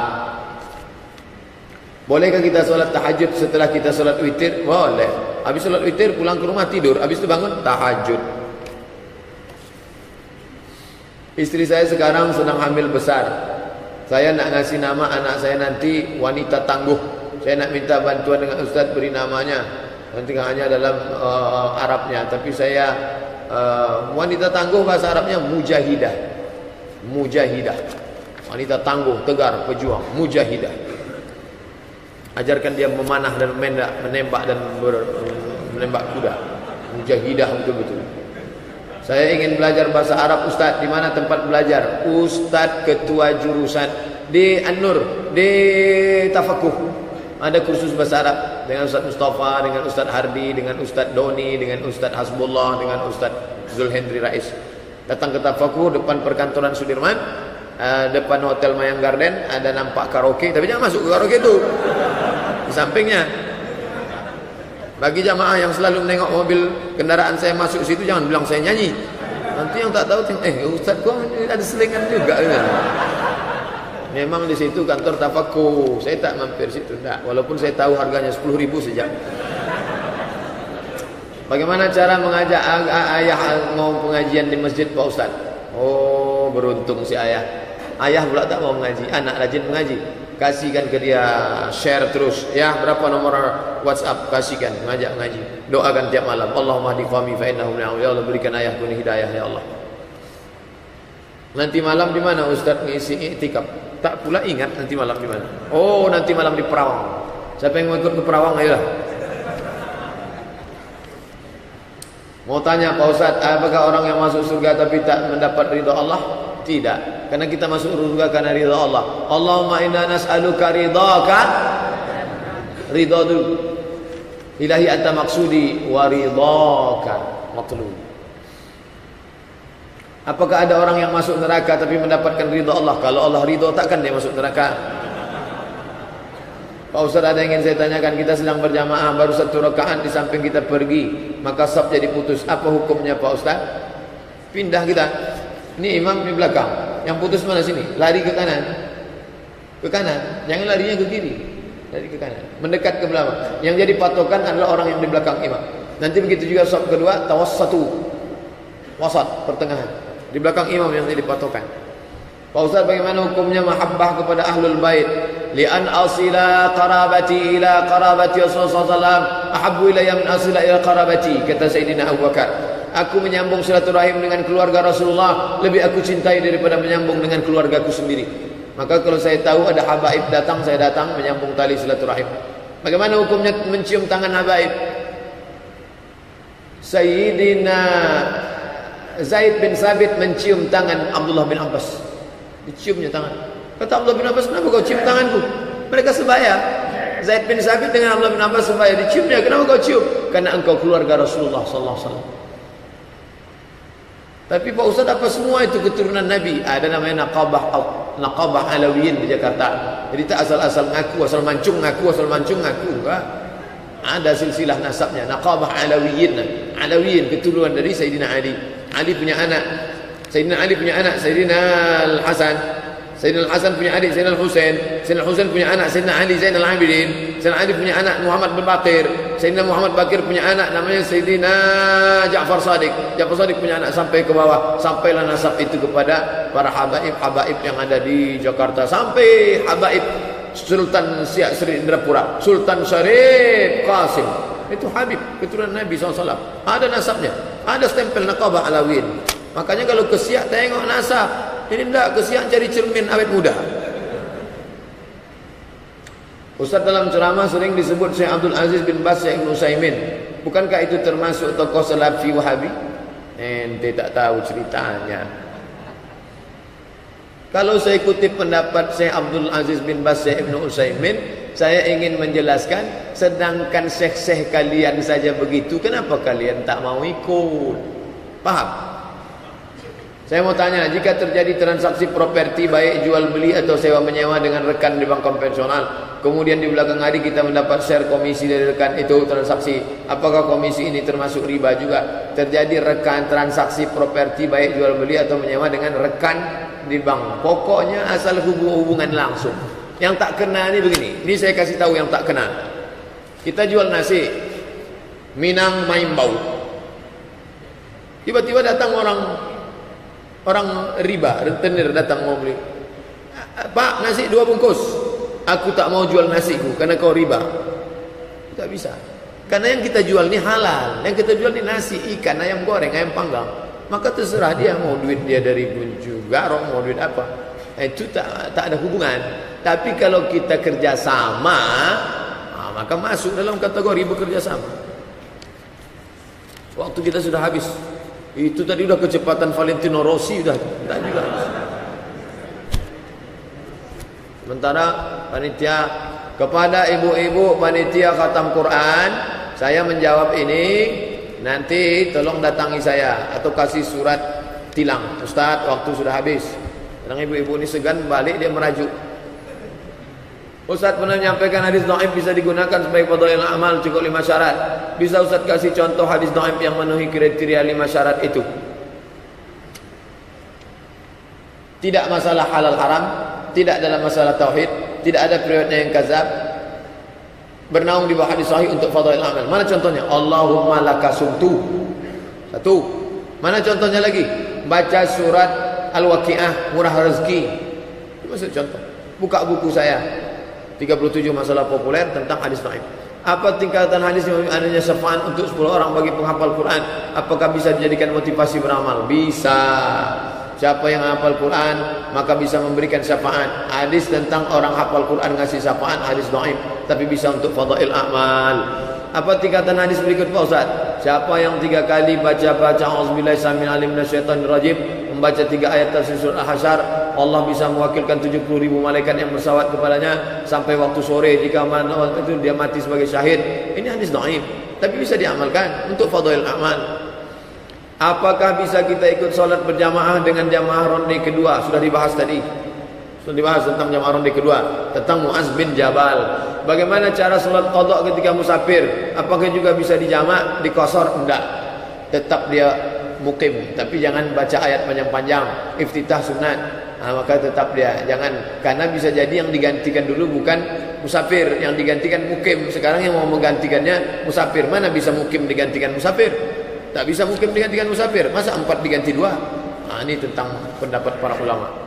bolehkah kita solat tahajud setelah kita solat witir boleh habis solat witir pulang ke rumah tidur habis itu bangun tahajud istri saya sekarang sedang hamil besar. Saya nak ngasih nama anak saya nanti wanita tangguh. Saya nak minta bantuan dengan ustaz beri namanya. Nanti hanya dalam uh, Arabnya. Tapi saya uh, Wanita tangguh bahasa Arabnya Mujahidah. Mujahidah. Wanita tangguh, tegar, pejuang. Mujahidah. Ajarkan dia memanah dan menembak, dan ber, menembak kuda. Mujahidah betul-betul Saya ingin belajar bahasa Arab Ustaz Di mana tempat belajar Ustaz ketua jurusan Di An-Nur Di Tafakuh ada kursus bahasa Arab dengan Ustaz Mustafa, dengan Ustaz Hardi, dengan Ustaz Doni, dengan Ustaz Hasbullah, dengan Ustaz Zulhendri Rais. Datang ke Tafakuh depan perkantoran Sudirman, uh, depan Hotel Mayang Garden ada nampak karaoke, tapi jangan masuk ke karaoke itu. Di sampingnya. Bagi jamaah yang selalu menengok mobil kendaraan saya masuk situ jangan bilang saya nyanyi. Nanti yang tak tahu tengok eh Ustaz kau ada selingan juga kan. Memang di situ kantor tafaku. Saya tak mampir situ. Tak. Walaupun saya tahu harganya 10 ribu sejak. Bagaimana cara mengajak ayah mau pengajian di masjid Pak Ustaz? Oh beruntung si ayah. Ayah pula tak mau mengaji. Anak rajin mengaji. Kasihkan ke dia share terus. Ya berapa nomor WhatsApp kasihkan mengajak mengaji. Doakan tiap malam. Allahumma hdi qawmi fa innahum Ya Allah berikan ayahku ni hidayah ya Allah. Nanti malam di mana Ustaz ngisi iktikaf? tak pula ingat nanti malam di mana. Oh, nanti malam di Perawang. Siapa yang mau ikut ke Perawang, ayolah. Mau tanya Pak Ustaz, apakah orang yang masuk surga tapi tak mendapat ridha Allah? Tidak. Karena kita masuk surga karena ridha Allah. Allahumma inna nas'aluka ridhaka. Ridha dulu. Ilahi anta maksudi wa ridhaka. Matlub. Apakah ada orang yang masuk neraka tapi mendapatkan ridha Allah? Kalau Allah ridha takkan dia masuk neraka. Pak Ustaz ada yang ingin saya tanyakan Kita sedang berjamaah baru satu rakaat di samping kita pergi Maka sab jadi putus Apa hukumnya Pak Ustaz? Pindah kita Ini imam di belakang. Yang putus mana? Sini? Lari ke kanan. Ke kanan. Jangan larinya ke kiri. Lari ke kanan. Mendekat ke belakang. Yang jadi patokan adalah orang yang di belakang imam. Nanti begitu juga sab kedua Tawas satu Wasat Pertengahan. Di belakang imam yang jadi patokan. Pak Ustaz bagaimana hukumnya mahabbah kepada ahlul bait? Lian asila qarabati ila qarabati Rasulullah sallallahu ahabbu ilayya min asila ila qarabati kata Sayyidina Abu Bakar. Aku menyambung silaturahim dengan keluarga Rasulullah lebih aku cintai daripada menyambung dengan keluargaku sendiri. Maka kalau saya tahu ada habaib datang saya datang menyambung tali silaturahim. Bagaimana hukumnya mencium tangan habaib? Sayyidina Zaid bin Sabit mencium tangan Abdullah bin Abbas. Diciumnya tangan. Kata Abdullah bin Abbas, kenapa kau cium tanganku? Mereka sebaya. Zaid bin Sabit dengan Abdullah bin Abbas sebaya. Diciumnya, kenapa kau cium? Karena engkau keluarga Rasulullah wasallam. Tapi Pak Ustaz apa semua itu keturunan Nabi? Ada namanya Naqabah Naqabah Alawiyin di Jakarta. Jadi tak asal-asal ngaku, asal mancung ngaku, asal mancung ngaku. Enggak. Ada silsilah nasabnya Naqabah Alawiyin. Alawiyin keturunan dari Sayyidina Ali. Ali punya anak. Sayyidina Ali punya anak Sayyidina Al-Hasan. Sayyidina Al-Hasan punya adik Sayyidina Al-Husain. Sayyidina Al-Husain punya anak Sayyidina Ali Zainal Abidin. Sayyidina Ali punya anak Muhammad bin Bakir. Sayyidina Muhammad Bakir punya anak namanya Sayyidina Ja'far Sadiq. Ja'far Sadiq punya anak sampai ke bawah. Sampailah nasab itu kepada para habaib-habaib yang ada di Jakarta. Sampai habaib Sultan Siak Sri Indrapura. Sultan Syarif Qasim. Itu Habib, keturunan Nabi SAW. Ada nasabnya. Ada stempel Naqabah Alawin. Makanya kalau ke Siak tengok nasab. Ini tidak kesian cari cermin awet muda. Ustaz dalam ceramah sering disebut Syekh Abdul Aziz bin Bas Syekh Ibn Usaimin. Bukankah itu termasuk tokoh Salafi Wahabi? Ente tak tahu ceritanya. Kalau saya kutip pendapat Syekh Abdul Aziz bin Bas Syekh Ibn Usaimin, saya ingin menjelaskan sedangkan syekh-syekh kalian saja begitu, kenapa kalian tak mau ikut? Paham? Saya mau tanya, jika terjadi transaksi properti baik jual beli atau sewa menyewa dengan rekan di bank konvensional, kemudian di belakang hari kita mendapat share komisi dari rekan itu transaksi, apakah komisi ini termasuk riba juga? Terjadi rekan transaksi properti baik jual beli atau menyewa dengan rekan di bank. Pokoknya asal hubungan langsung. Yang tak kena ni begini. Ini saya kasih tahu yang tak kena. Kita jual nasi Minang main bau. Tiba-tiba datang orang Orang riba, rentenir datang mau beli. Pak, nasi dua bungkus. Aku tak mau jual nasiku karena kau riba. Tak bisa. Karena yang kita jual ni halal. Yang kita jual ni nasi, ikan, ayam goreng, ayam panggang. Maka terserah dia mau duit dia dari bunju garong, mau duit apa. Eh, itu tak tak ada hubungan. Tapi kalau kita kerjasama, ah, maka masuk dalam kategori bekerja sama. Waktu kita sudah habis. Itu tadi sudah kecepatan Valentino Rossi sudah tak juga. Sementara panitia kepada ibu-ibu panitia khatam Quran, saya menjawab ini nanti tolong datangi saya atau kasih surat tilang. Ustaz, waktu sudah habis. Kadang ibu-ibu ini segan balik dia merajuk. Ustaz pernah menyampaikan hadis dhaif bisa digunakan sebagai fadhail amal cukup lima syarat. Bisa Ustaz kasih contoh hadis dhaif yang memenuhi kriteria lima syarat itu? Tidak masalah halal haram, tidak dalam masalah tauhid, tidak ada periodnya yang kazab. Bernaung di bawah hadis sahih untuk fadhail amal. Mana contohnya? Allahumma lakasumtu. Satu. Mana contohnya lagi? Baca surat Al-Waqiah murah rezeki. Itu maksud contoh. Buka buku saya 37 masalah populer tentang hadis dhaif. Apa tingkatan hadis yang adanya syafaat untuk 10 orang bagi penghafal Quran? Apakah bisa dijadikan motivasi beramal? Bisa. Siapa yang hafal Quran maka bisa memberikan syafaat. Hadis tentang orang hafal Quran ngasih syafaat hadis dhaif, tapi bisa untuk fadail amal. Apa tingkatan hadis berikut Pak Ustaz? Siapa yang tiga kali baca-baca auzubillahi alim minasyaitonir rajim, membaca tiga ayat tafsir surah Al-Hasyr, Allah bisa mewakilkan 70 ribu malaikat yang bersawat kepadanya sampai waktu sore jika mana itu dia mati sebagai syahid. Ini hadis dhaif, tapi bisa diamalkan untuk fadail amal. Apakah bisa kita ikut solat berjamaah dengan jamaah ronde kedua? Sudah dibahas tadi. Sudah dibahas tentang jamaah ronde kedua, tentang Muaz bin Jabal. Bagaimana cara solat qada ketika musafir? Apakah juga bisa dijamak, dikosor? Tidak. Tetap dia mukim, tapi jangan baca ayat panjang-panjang. Iftitah sunat. Nah, maka tetap dia. Jangan karena bisa jadi yang digantikan dulu bukan musafir. Yang digantikan mukim. Sekarang yang mau menggantikannya musafir. Mana bisa mukim digantikan musafir? Tak bisa mukim digantikan musafir. Masa empat diganti dua? Nah, ini tentang pendapat para ulama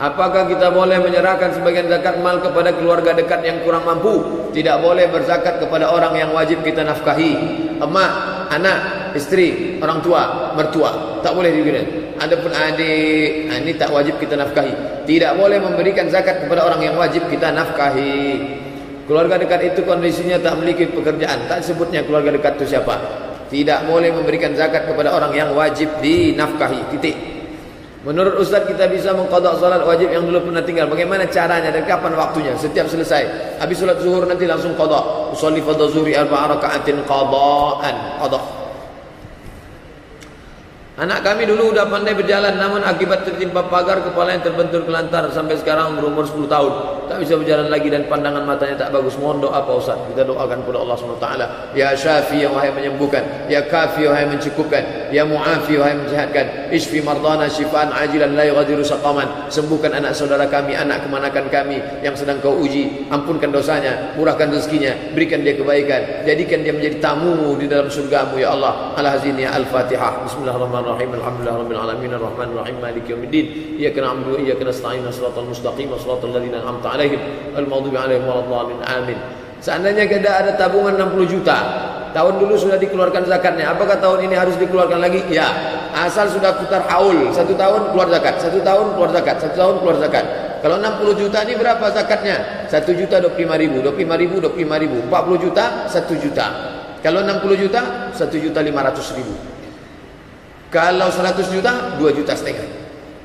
Apakah kita boleh menyerahkan sebagian zakat mal kepada keluarga dekat yang kurang mampu? Tidak boleh berzakat kepada orang yang wajib kita nafkahi. Emak, anak, istri, orang tua, mertua. Tak boleh diberikan. Adapun adik, ini tak wajib kita nafkahi. Tidak boleh memberikan zakat kepada orang yang wajib kita nafkahi. Keluarga dekat itu kondisinya tak memiliki pekerjaan. Tak sebutnya keluarga dekat itu siapa. Tidak boleh memberikan zakat kepada orang yang wajib dinafkahi. Titik. Menurut Ustaz kita bisa mengkodok salat wajib yang dulu pernah tinggal. Bagaimana caranya dan kapan waktunya? Setiap selesai. Habis salat zuhur nanti langsung kodok. Usalli fadha zuhri arba'a raka'atin qada'an. Kodok. Anak kami dulu sudah pandai berjalan namun akibat tertimpa pagar kepala yang terbentur kelantar sampai sekarang berumur 10 tahun. Tak bisa berjalan lagi dan pandangan matanya tak bagus. Mohon doa Pak Ustaz. Kita doakan kepada Allah SWT. Ya Syafi yang wahai menyembuhkan. Ya Kafi wahai mencukupkan. Ya Mu'afi wahai mensehatkan. Ishfi mardana syifaan ajilan la yughadiru saqaman. Sembuhkan anak saudara kami, anak kemanakan kami yang sedang kau uji. Ampunkan dosanya, murahkan rezekinya, berikan dia kebaikan. Jadikan dia menjadi tamu di dalam surgamu ya Allah. Al-Hazini Al-Fatihah. Bismillahirrahmanirrahim. الرحيم الحمد لله رب Rahim Malik Yawmiddin. مالك na'budu wa إياك nasta'in. وإياك نستعين صراط المستقيم صراط الذين أنعمت عليهم المغضوب عليهم ولا الضالين آمين seandainya kita ada tabungan 60 juta tahun dulu sudah dikeluarkan zakatnya. Apakah tahun ini harus dikeluarkan lagi? Ya. Asal sudah putar haul. Satu tahun keluar zakat. Satu tahun keluar zakat. Satu tahun keluar zakat. Kalau 60 juta ini berapa zakatnya? 1 juta 25 ribu. 25 ribu 25 ribu. 40 juta 1 juta. Kalau 60 juta 1 juta 500 ribu kalau 100 juta, 2 juta setengah.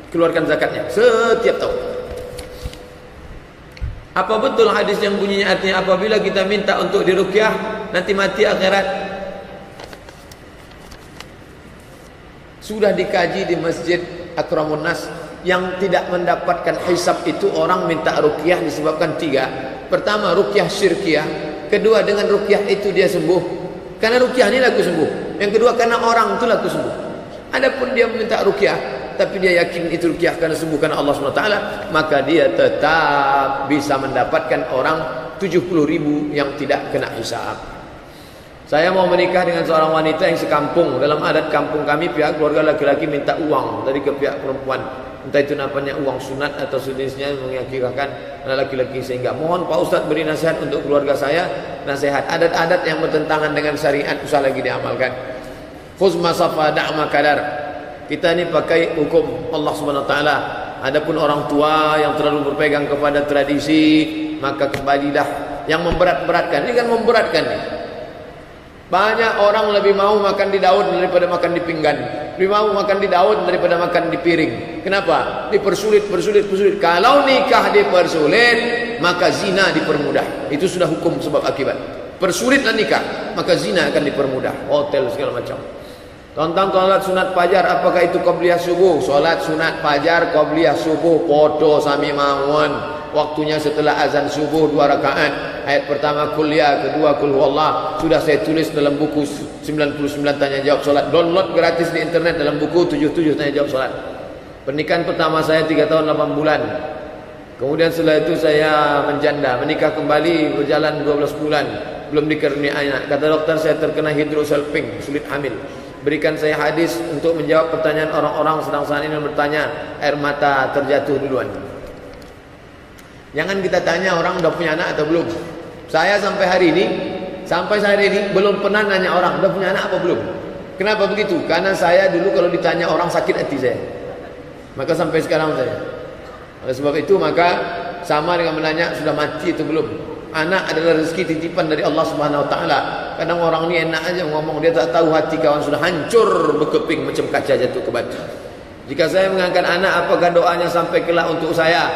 Keluarkan zakatnya setiap tahun. Apa betul hadis yang bunyinya artinya apabila kita minta untuk dirukyah nanti mati akhirat? Sudah dikaji di Masjid Akramun Nas yang tidak mendapatkan hisab itu orang minta rukyah disebabkan tiga. Pertama rukyah syirkiyah, kedua dengan rukyah itu dia sembuh. Karena rukyah ini laku sembuh. Yang kedua karena orang itu laku sembuh. Adapun dia meminta rukyah tapi dia yakin itu rukyah karena sembuhkan Allah SWT maka dia tetap bisa mendapatkan orang 70 ribu yang tidak kena hisab. Saya mau menikah dengan seorang wanita yang sekampung. Dalam adat kampung kami pihak keluarga laki-laki minta uang dari ke pihak perempuan. Entah itu namanya uang sunat atau sejenisnya mengakirakan laki-laki sehingga mohon Pak Ustaz beri nasihat untuk keluarga saya nasihat adat-adat yang bertentangan dengan syariat usah lagi diamalkan khuz masafa da'ma kadar kita ni pakai hukum Allah Subhanahu wa taala. Adapun orang tua yang terlalu berpegang kepada tradisi maka kembalilah. Yang memberat-beratkan ini kan memberatkan ni. Banyak orang lebih mau makan di daun daripada makan di pinggan. Lebih mau makan di daun daripada makan di piring. Kenapa? Dipersulit persulit persulit kalau nikah dipersulit maka zina dipermudah. Itu sudah hukum sebab akibat. Persulitlah nikah maka zina akan dipermudah. Hotel segala macam Tentang solat sunat fajar apakah itu qabliyah subuh? Solat sunat fajar qabliyah subuh podo sami mawon. Waktunya setelah azan subuh dua rakaat. Ayat pertama kuliah, kedua kul huwallah. Sudah saya tulis dalam buku 99 tanya jawab solat. Download gratis di internet dalam buku 77 tanya jawab solat. Pernikahan pertama saya 3 tahun 8 bulan. Kemudian setelah itu saya menjanda, menikah kembali berjalan 12 bulan, belum dikaruniai anak. Kata dokter saya terkena hidrosalping, sulit hamil berikan saya hadis untuk menjawab pertanyaan orang-orang sedang saat ini bertanya air mata terjatuh duluan. Jangan kita tanya orang sudah punya anak atau belum. Saya sampai hari ini sampai hari ini belum pernah nanya orang sudah punya anak apa belum? Kenapa begitu? Karena saya dulu kalau ditanya orang sakit hati saya. Maka sampai sekarang saya oleh sebab itu maka sama dengan menanya sudah mati atau belum anak adalah rezeki titipan dari Allah Subhanahu wa taala Kadang orang ni enak aja ngomong dia tak tahu hati kawan sudah hancur berkeping macam kaca jatuh ke batu. Jika saya mengangkat anak apakah doanya sampai kelak untuk saya?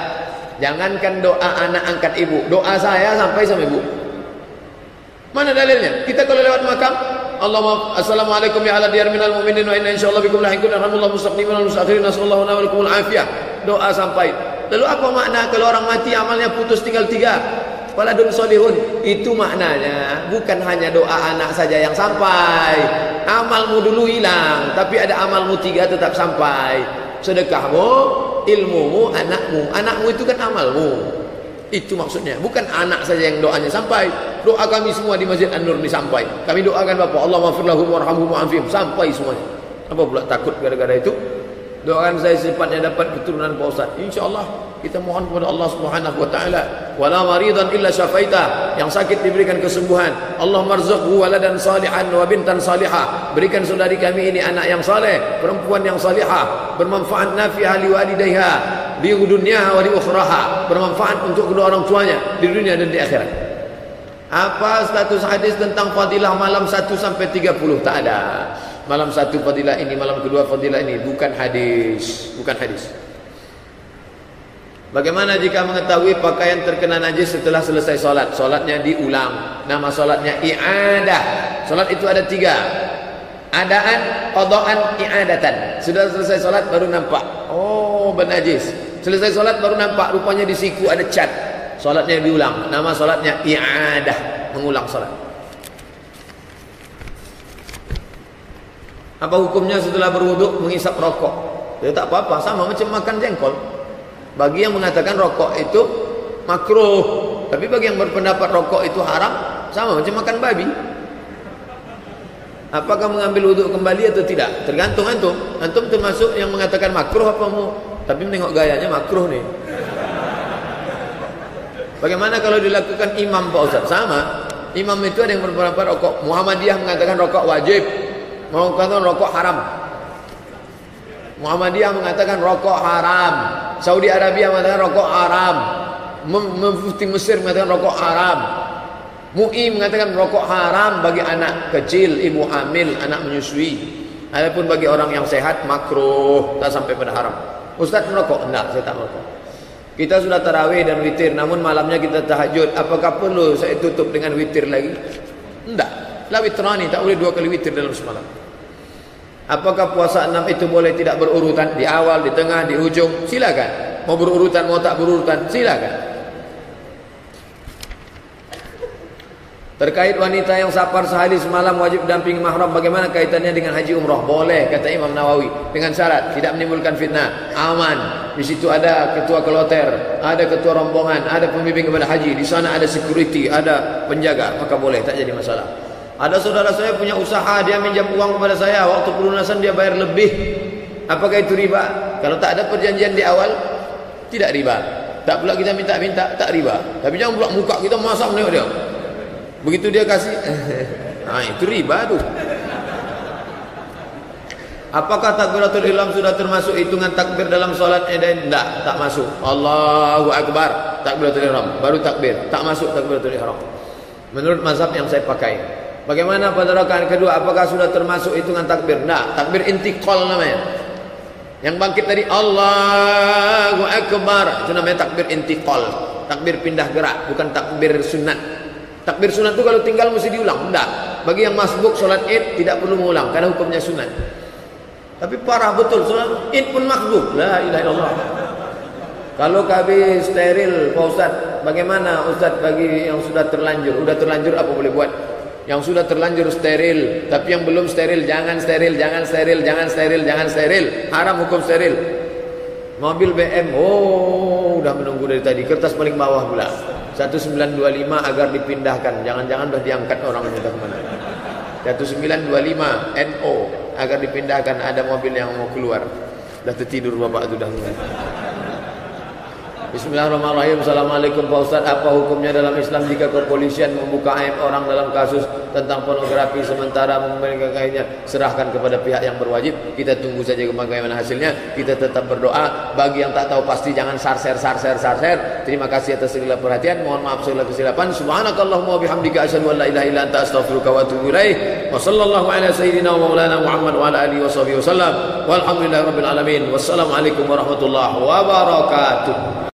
Jangankan doa anak angkat ibu, doa saya sampai sama ibu. Mana dalilnya? Kita kalau lewat makam Allah Assalamualaikum ya ala diyar minal mu'minin wa inna insyaallah bikum lahiqun alhamdulillah mustaqdimin wal mustakhirin nasallahu wa lakum al afiyah. Doa sampai. Lalu apa makna kalau orang mati amalnya putus tinggal tiga? Waladun solihun. Itu maknanya bukan hanya doa anak saja yang sampai. Amalmu dulu hilang tapi ada amalmu tiga tetap sampai. Sedekahmu ilmumu anakmu. Anakmu itu kan amalmu. Itu maksudnya. Bukan anak saja yang doanya sampai. Doa kami semua di Masjid An-Nur ini sampai. Kami doakan Bapak Allah maafirlahum warhamhum wa'afim sampai semuanya. Apa pula takut gara-gara itu doakan saya secepatnya dapat keturunan Pak Ustaz. insyaAllah kita mohon kepada Allah Subhanahu wa taala wala maridan illa syafaita. Yang sakit diberikan kesembuhan. Allah marzuqhu waladan salihan wa bintan salihah. Berikan saudari kami ini anak yang saleh perempuan yang salihah. Bermanfaat nafi'ah li walidayha di dunia wa di ukhraha. Bermanfaat untuk kedua orang tuanya di dunia dan di akhirat. Apa status hadis tentang fadilah malam 1 sampai 30? Tak ada. Malam satu fadilah ini, malam kedua fadilah ini bukan hadis, bukan hadis. Bagaimana jika mengetahui pakaian terkena najis setelah selesai solat? Solatnya diulang. Nama solatnya i'adah. Solat itu ada tiga. Adaan, qadaan, i'adatan. Sudah selesai solat baru nampak. Oh, bernajis. Selesai solat baru nampak rupanya di siku ada cat. Solatnya diulang. Nama solatnya i'adah. Mengulang solat. Apa hukumnya setelah berwuduk mengisap rokok? Ya tak apa-apa, sama macam makan jengkol. Bagi yang mengatakan rokok itu makruh, tapi bagi yang berpendapat rokok itu haram, sama macam makan babi. Apakah mengambil wuduk kembali atau tidak? Tergantung antum. Antum termasuk yang mengatakan makruh apa mau? Tapi menengok gayanya makruh nih. Bagaimana kalau dilakukan imam Pak Ustaz? Sama. Imam itu ada yang berpendapat rokok. Muhammadiyah mengatakan rokok wajib. Kata rokok haram. Muhammadiyah mengatakan rokok haram. Saudi Arabia mengatakan rokok haram. Mufti Mesir mengatakan rokok haram. MUI mengatakan rokok haram bagi anak kecil, ibu hamil, anak menyusui. Adapun bagi orang yang sehat makruh, tak sampai pada haram. Ustaz merokok? Enggak, saya tak merokok. Kita sudah tarawih dan witir, namun malamnya kita tahajud. Apakah perlu saya tutup dengan witir lagi? Enggak. La witrani, tak boleh dua kali witir dalam semalam. Apakah puasa enam itu boleh tidak berurutan di awal, di tengah, di ujung? Silakan. Mau berurutan, mau tak berurutan? Silakan. Terkait wanita yang sapar sehari semalam wajib dampingi mahram bagaimana kaitannya dengan haji umrah? Boleh kata Imam Nawawi dengan syarat tidak menimbulkan fitnah, aman. Di situ ada ketua keloter, ada ketua rombongan, ada pembimbing kepada haji, di sana ada security, ada penjaga, maka boleh tak jadi masalah. Ada saudara saya punya usaha, dia minjam uang kepada saya, waktu pelunasan dia bayar lebih. Apakah itu riba? Kalau tak ada perjanjian di awal, tidak riba. Tak pula kita minta-minta, tak riba. Tapi jangan pula muka kita masak menengok dia. Begitu dia kasih, nah itu riba tu. Apakah takbiratul ihram sudah termasuk hitungan takbir dalam solat edain? Tidak, tak masuk. Allahu Akbar, takbiratul ihram. Baru takbir, tak masuk takbiratul ihram. Menurut mazhab yang saya pakai. Bagaimana pada rakaat kedua apakah sudah termasuk hitungan takbir? Nah, takbir intiqal namanya. Yang bangkit tadi Allahu Akbar itu namanya takbir intiqal. Takbir pindah gerak, bukan takbir sunat. Takbir sunat itu kalau tinggal mesti diulang. Tidak. Bagi yang masbuk solat Id tidak perlu mengulang karena hukumnya sunat. Tapi parah betul solat Id pun masbuk. La ilaha illallah. Kalau kami steril Pak Ustaz, bagaimana Ustaz bagi yang sudah terlanjur? Sudah terlanjur apa boleh buat? Yang sudah terlanjur steril tapi yang belum steril jangan steril jangan steril jangan steril jangan steril. Haram hukum steril. Mobil BM oh udah menunggu dari tadi. Kertas paling bawah pula. 1925 agar dipindahkan. Jangan-jangan sudah diangkat orang sudah kemana. 1925 NO agar dipindahkan. Ada mobil yang mau keluar. Dah tertidur bapak itu dah Bismillahirrahmanirrahim. Assalamualaikum Pak Ustaz. Apa hukumnya dalam Islam jika kepolisian membuka aib orang dalam kasus tentang pornografi sementara memberikan kainnya serahkan kepada pihak yang berwajib. Kita tunggu saja bagaimana hasilnya. Kita tetap berdoa. Bagi yang tak tahu pasti jangan sarser sarser sarser. Terima kasih atas segala perhatian. Mohon maaf segala kesilapan. Subhanakallahumma bihamdika asyhadu an la ilaha illa anta astaghfiruka wa atubu ilaik. Wa sallallahu ala sayyidina wa maulana Muhammad wa ala alihi wa sahbihi wasallam. Walhamdulillahirabbil alamin. Wassalamualaikum warahmatullahi wabarakatuh.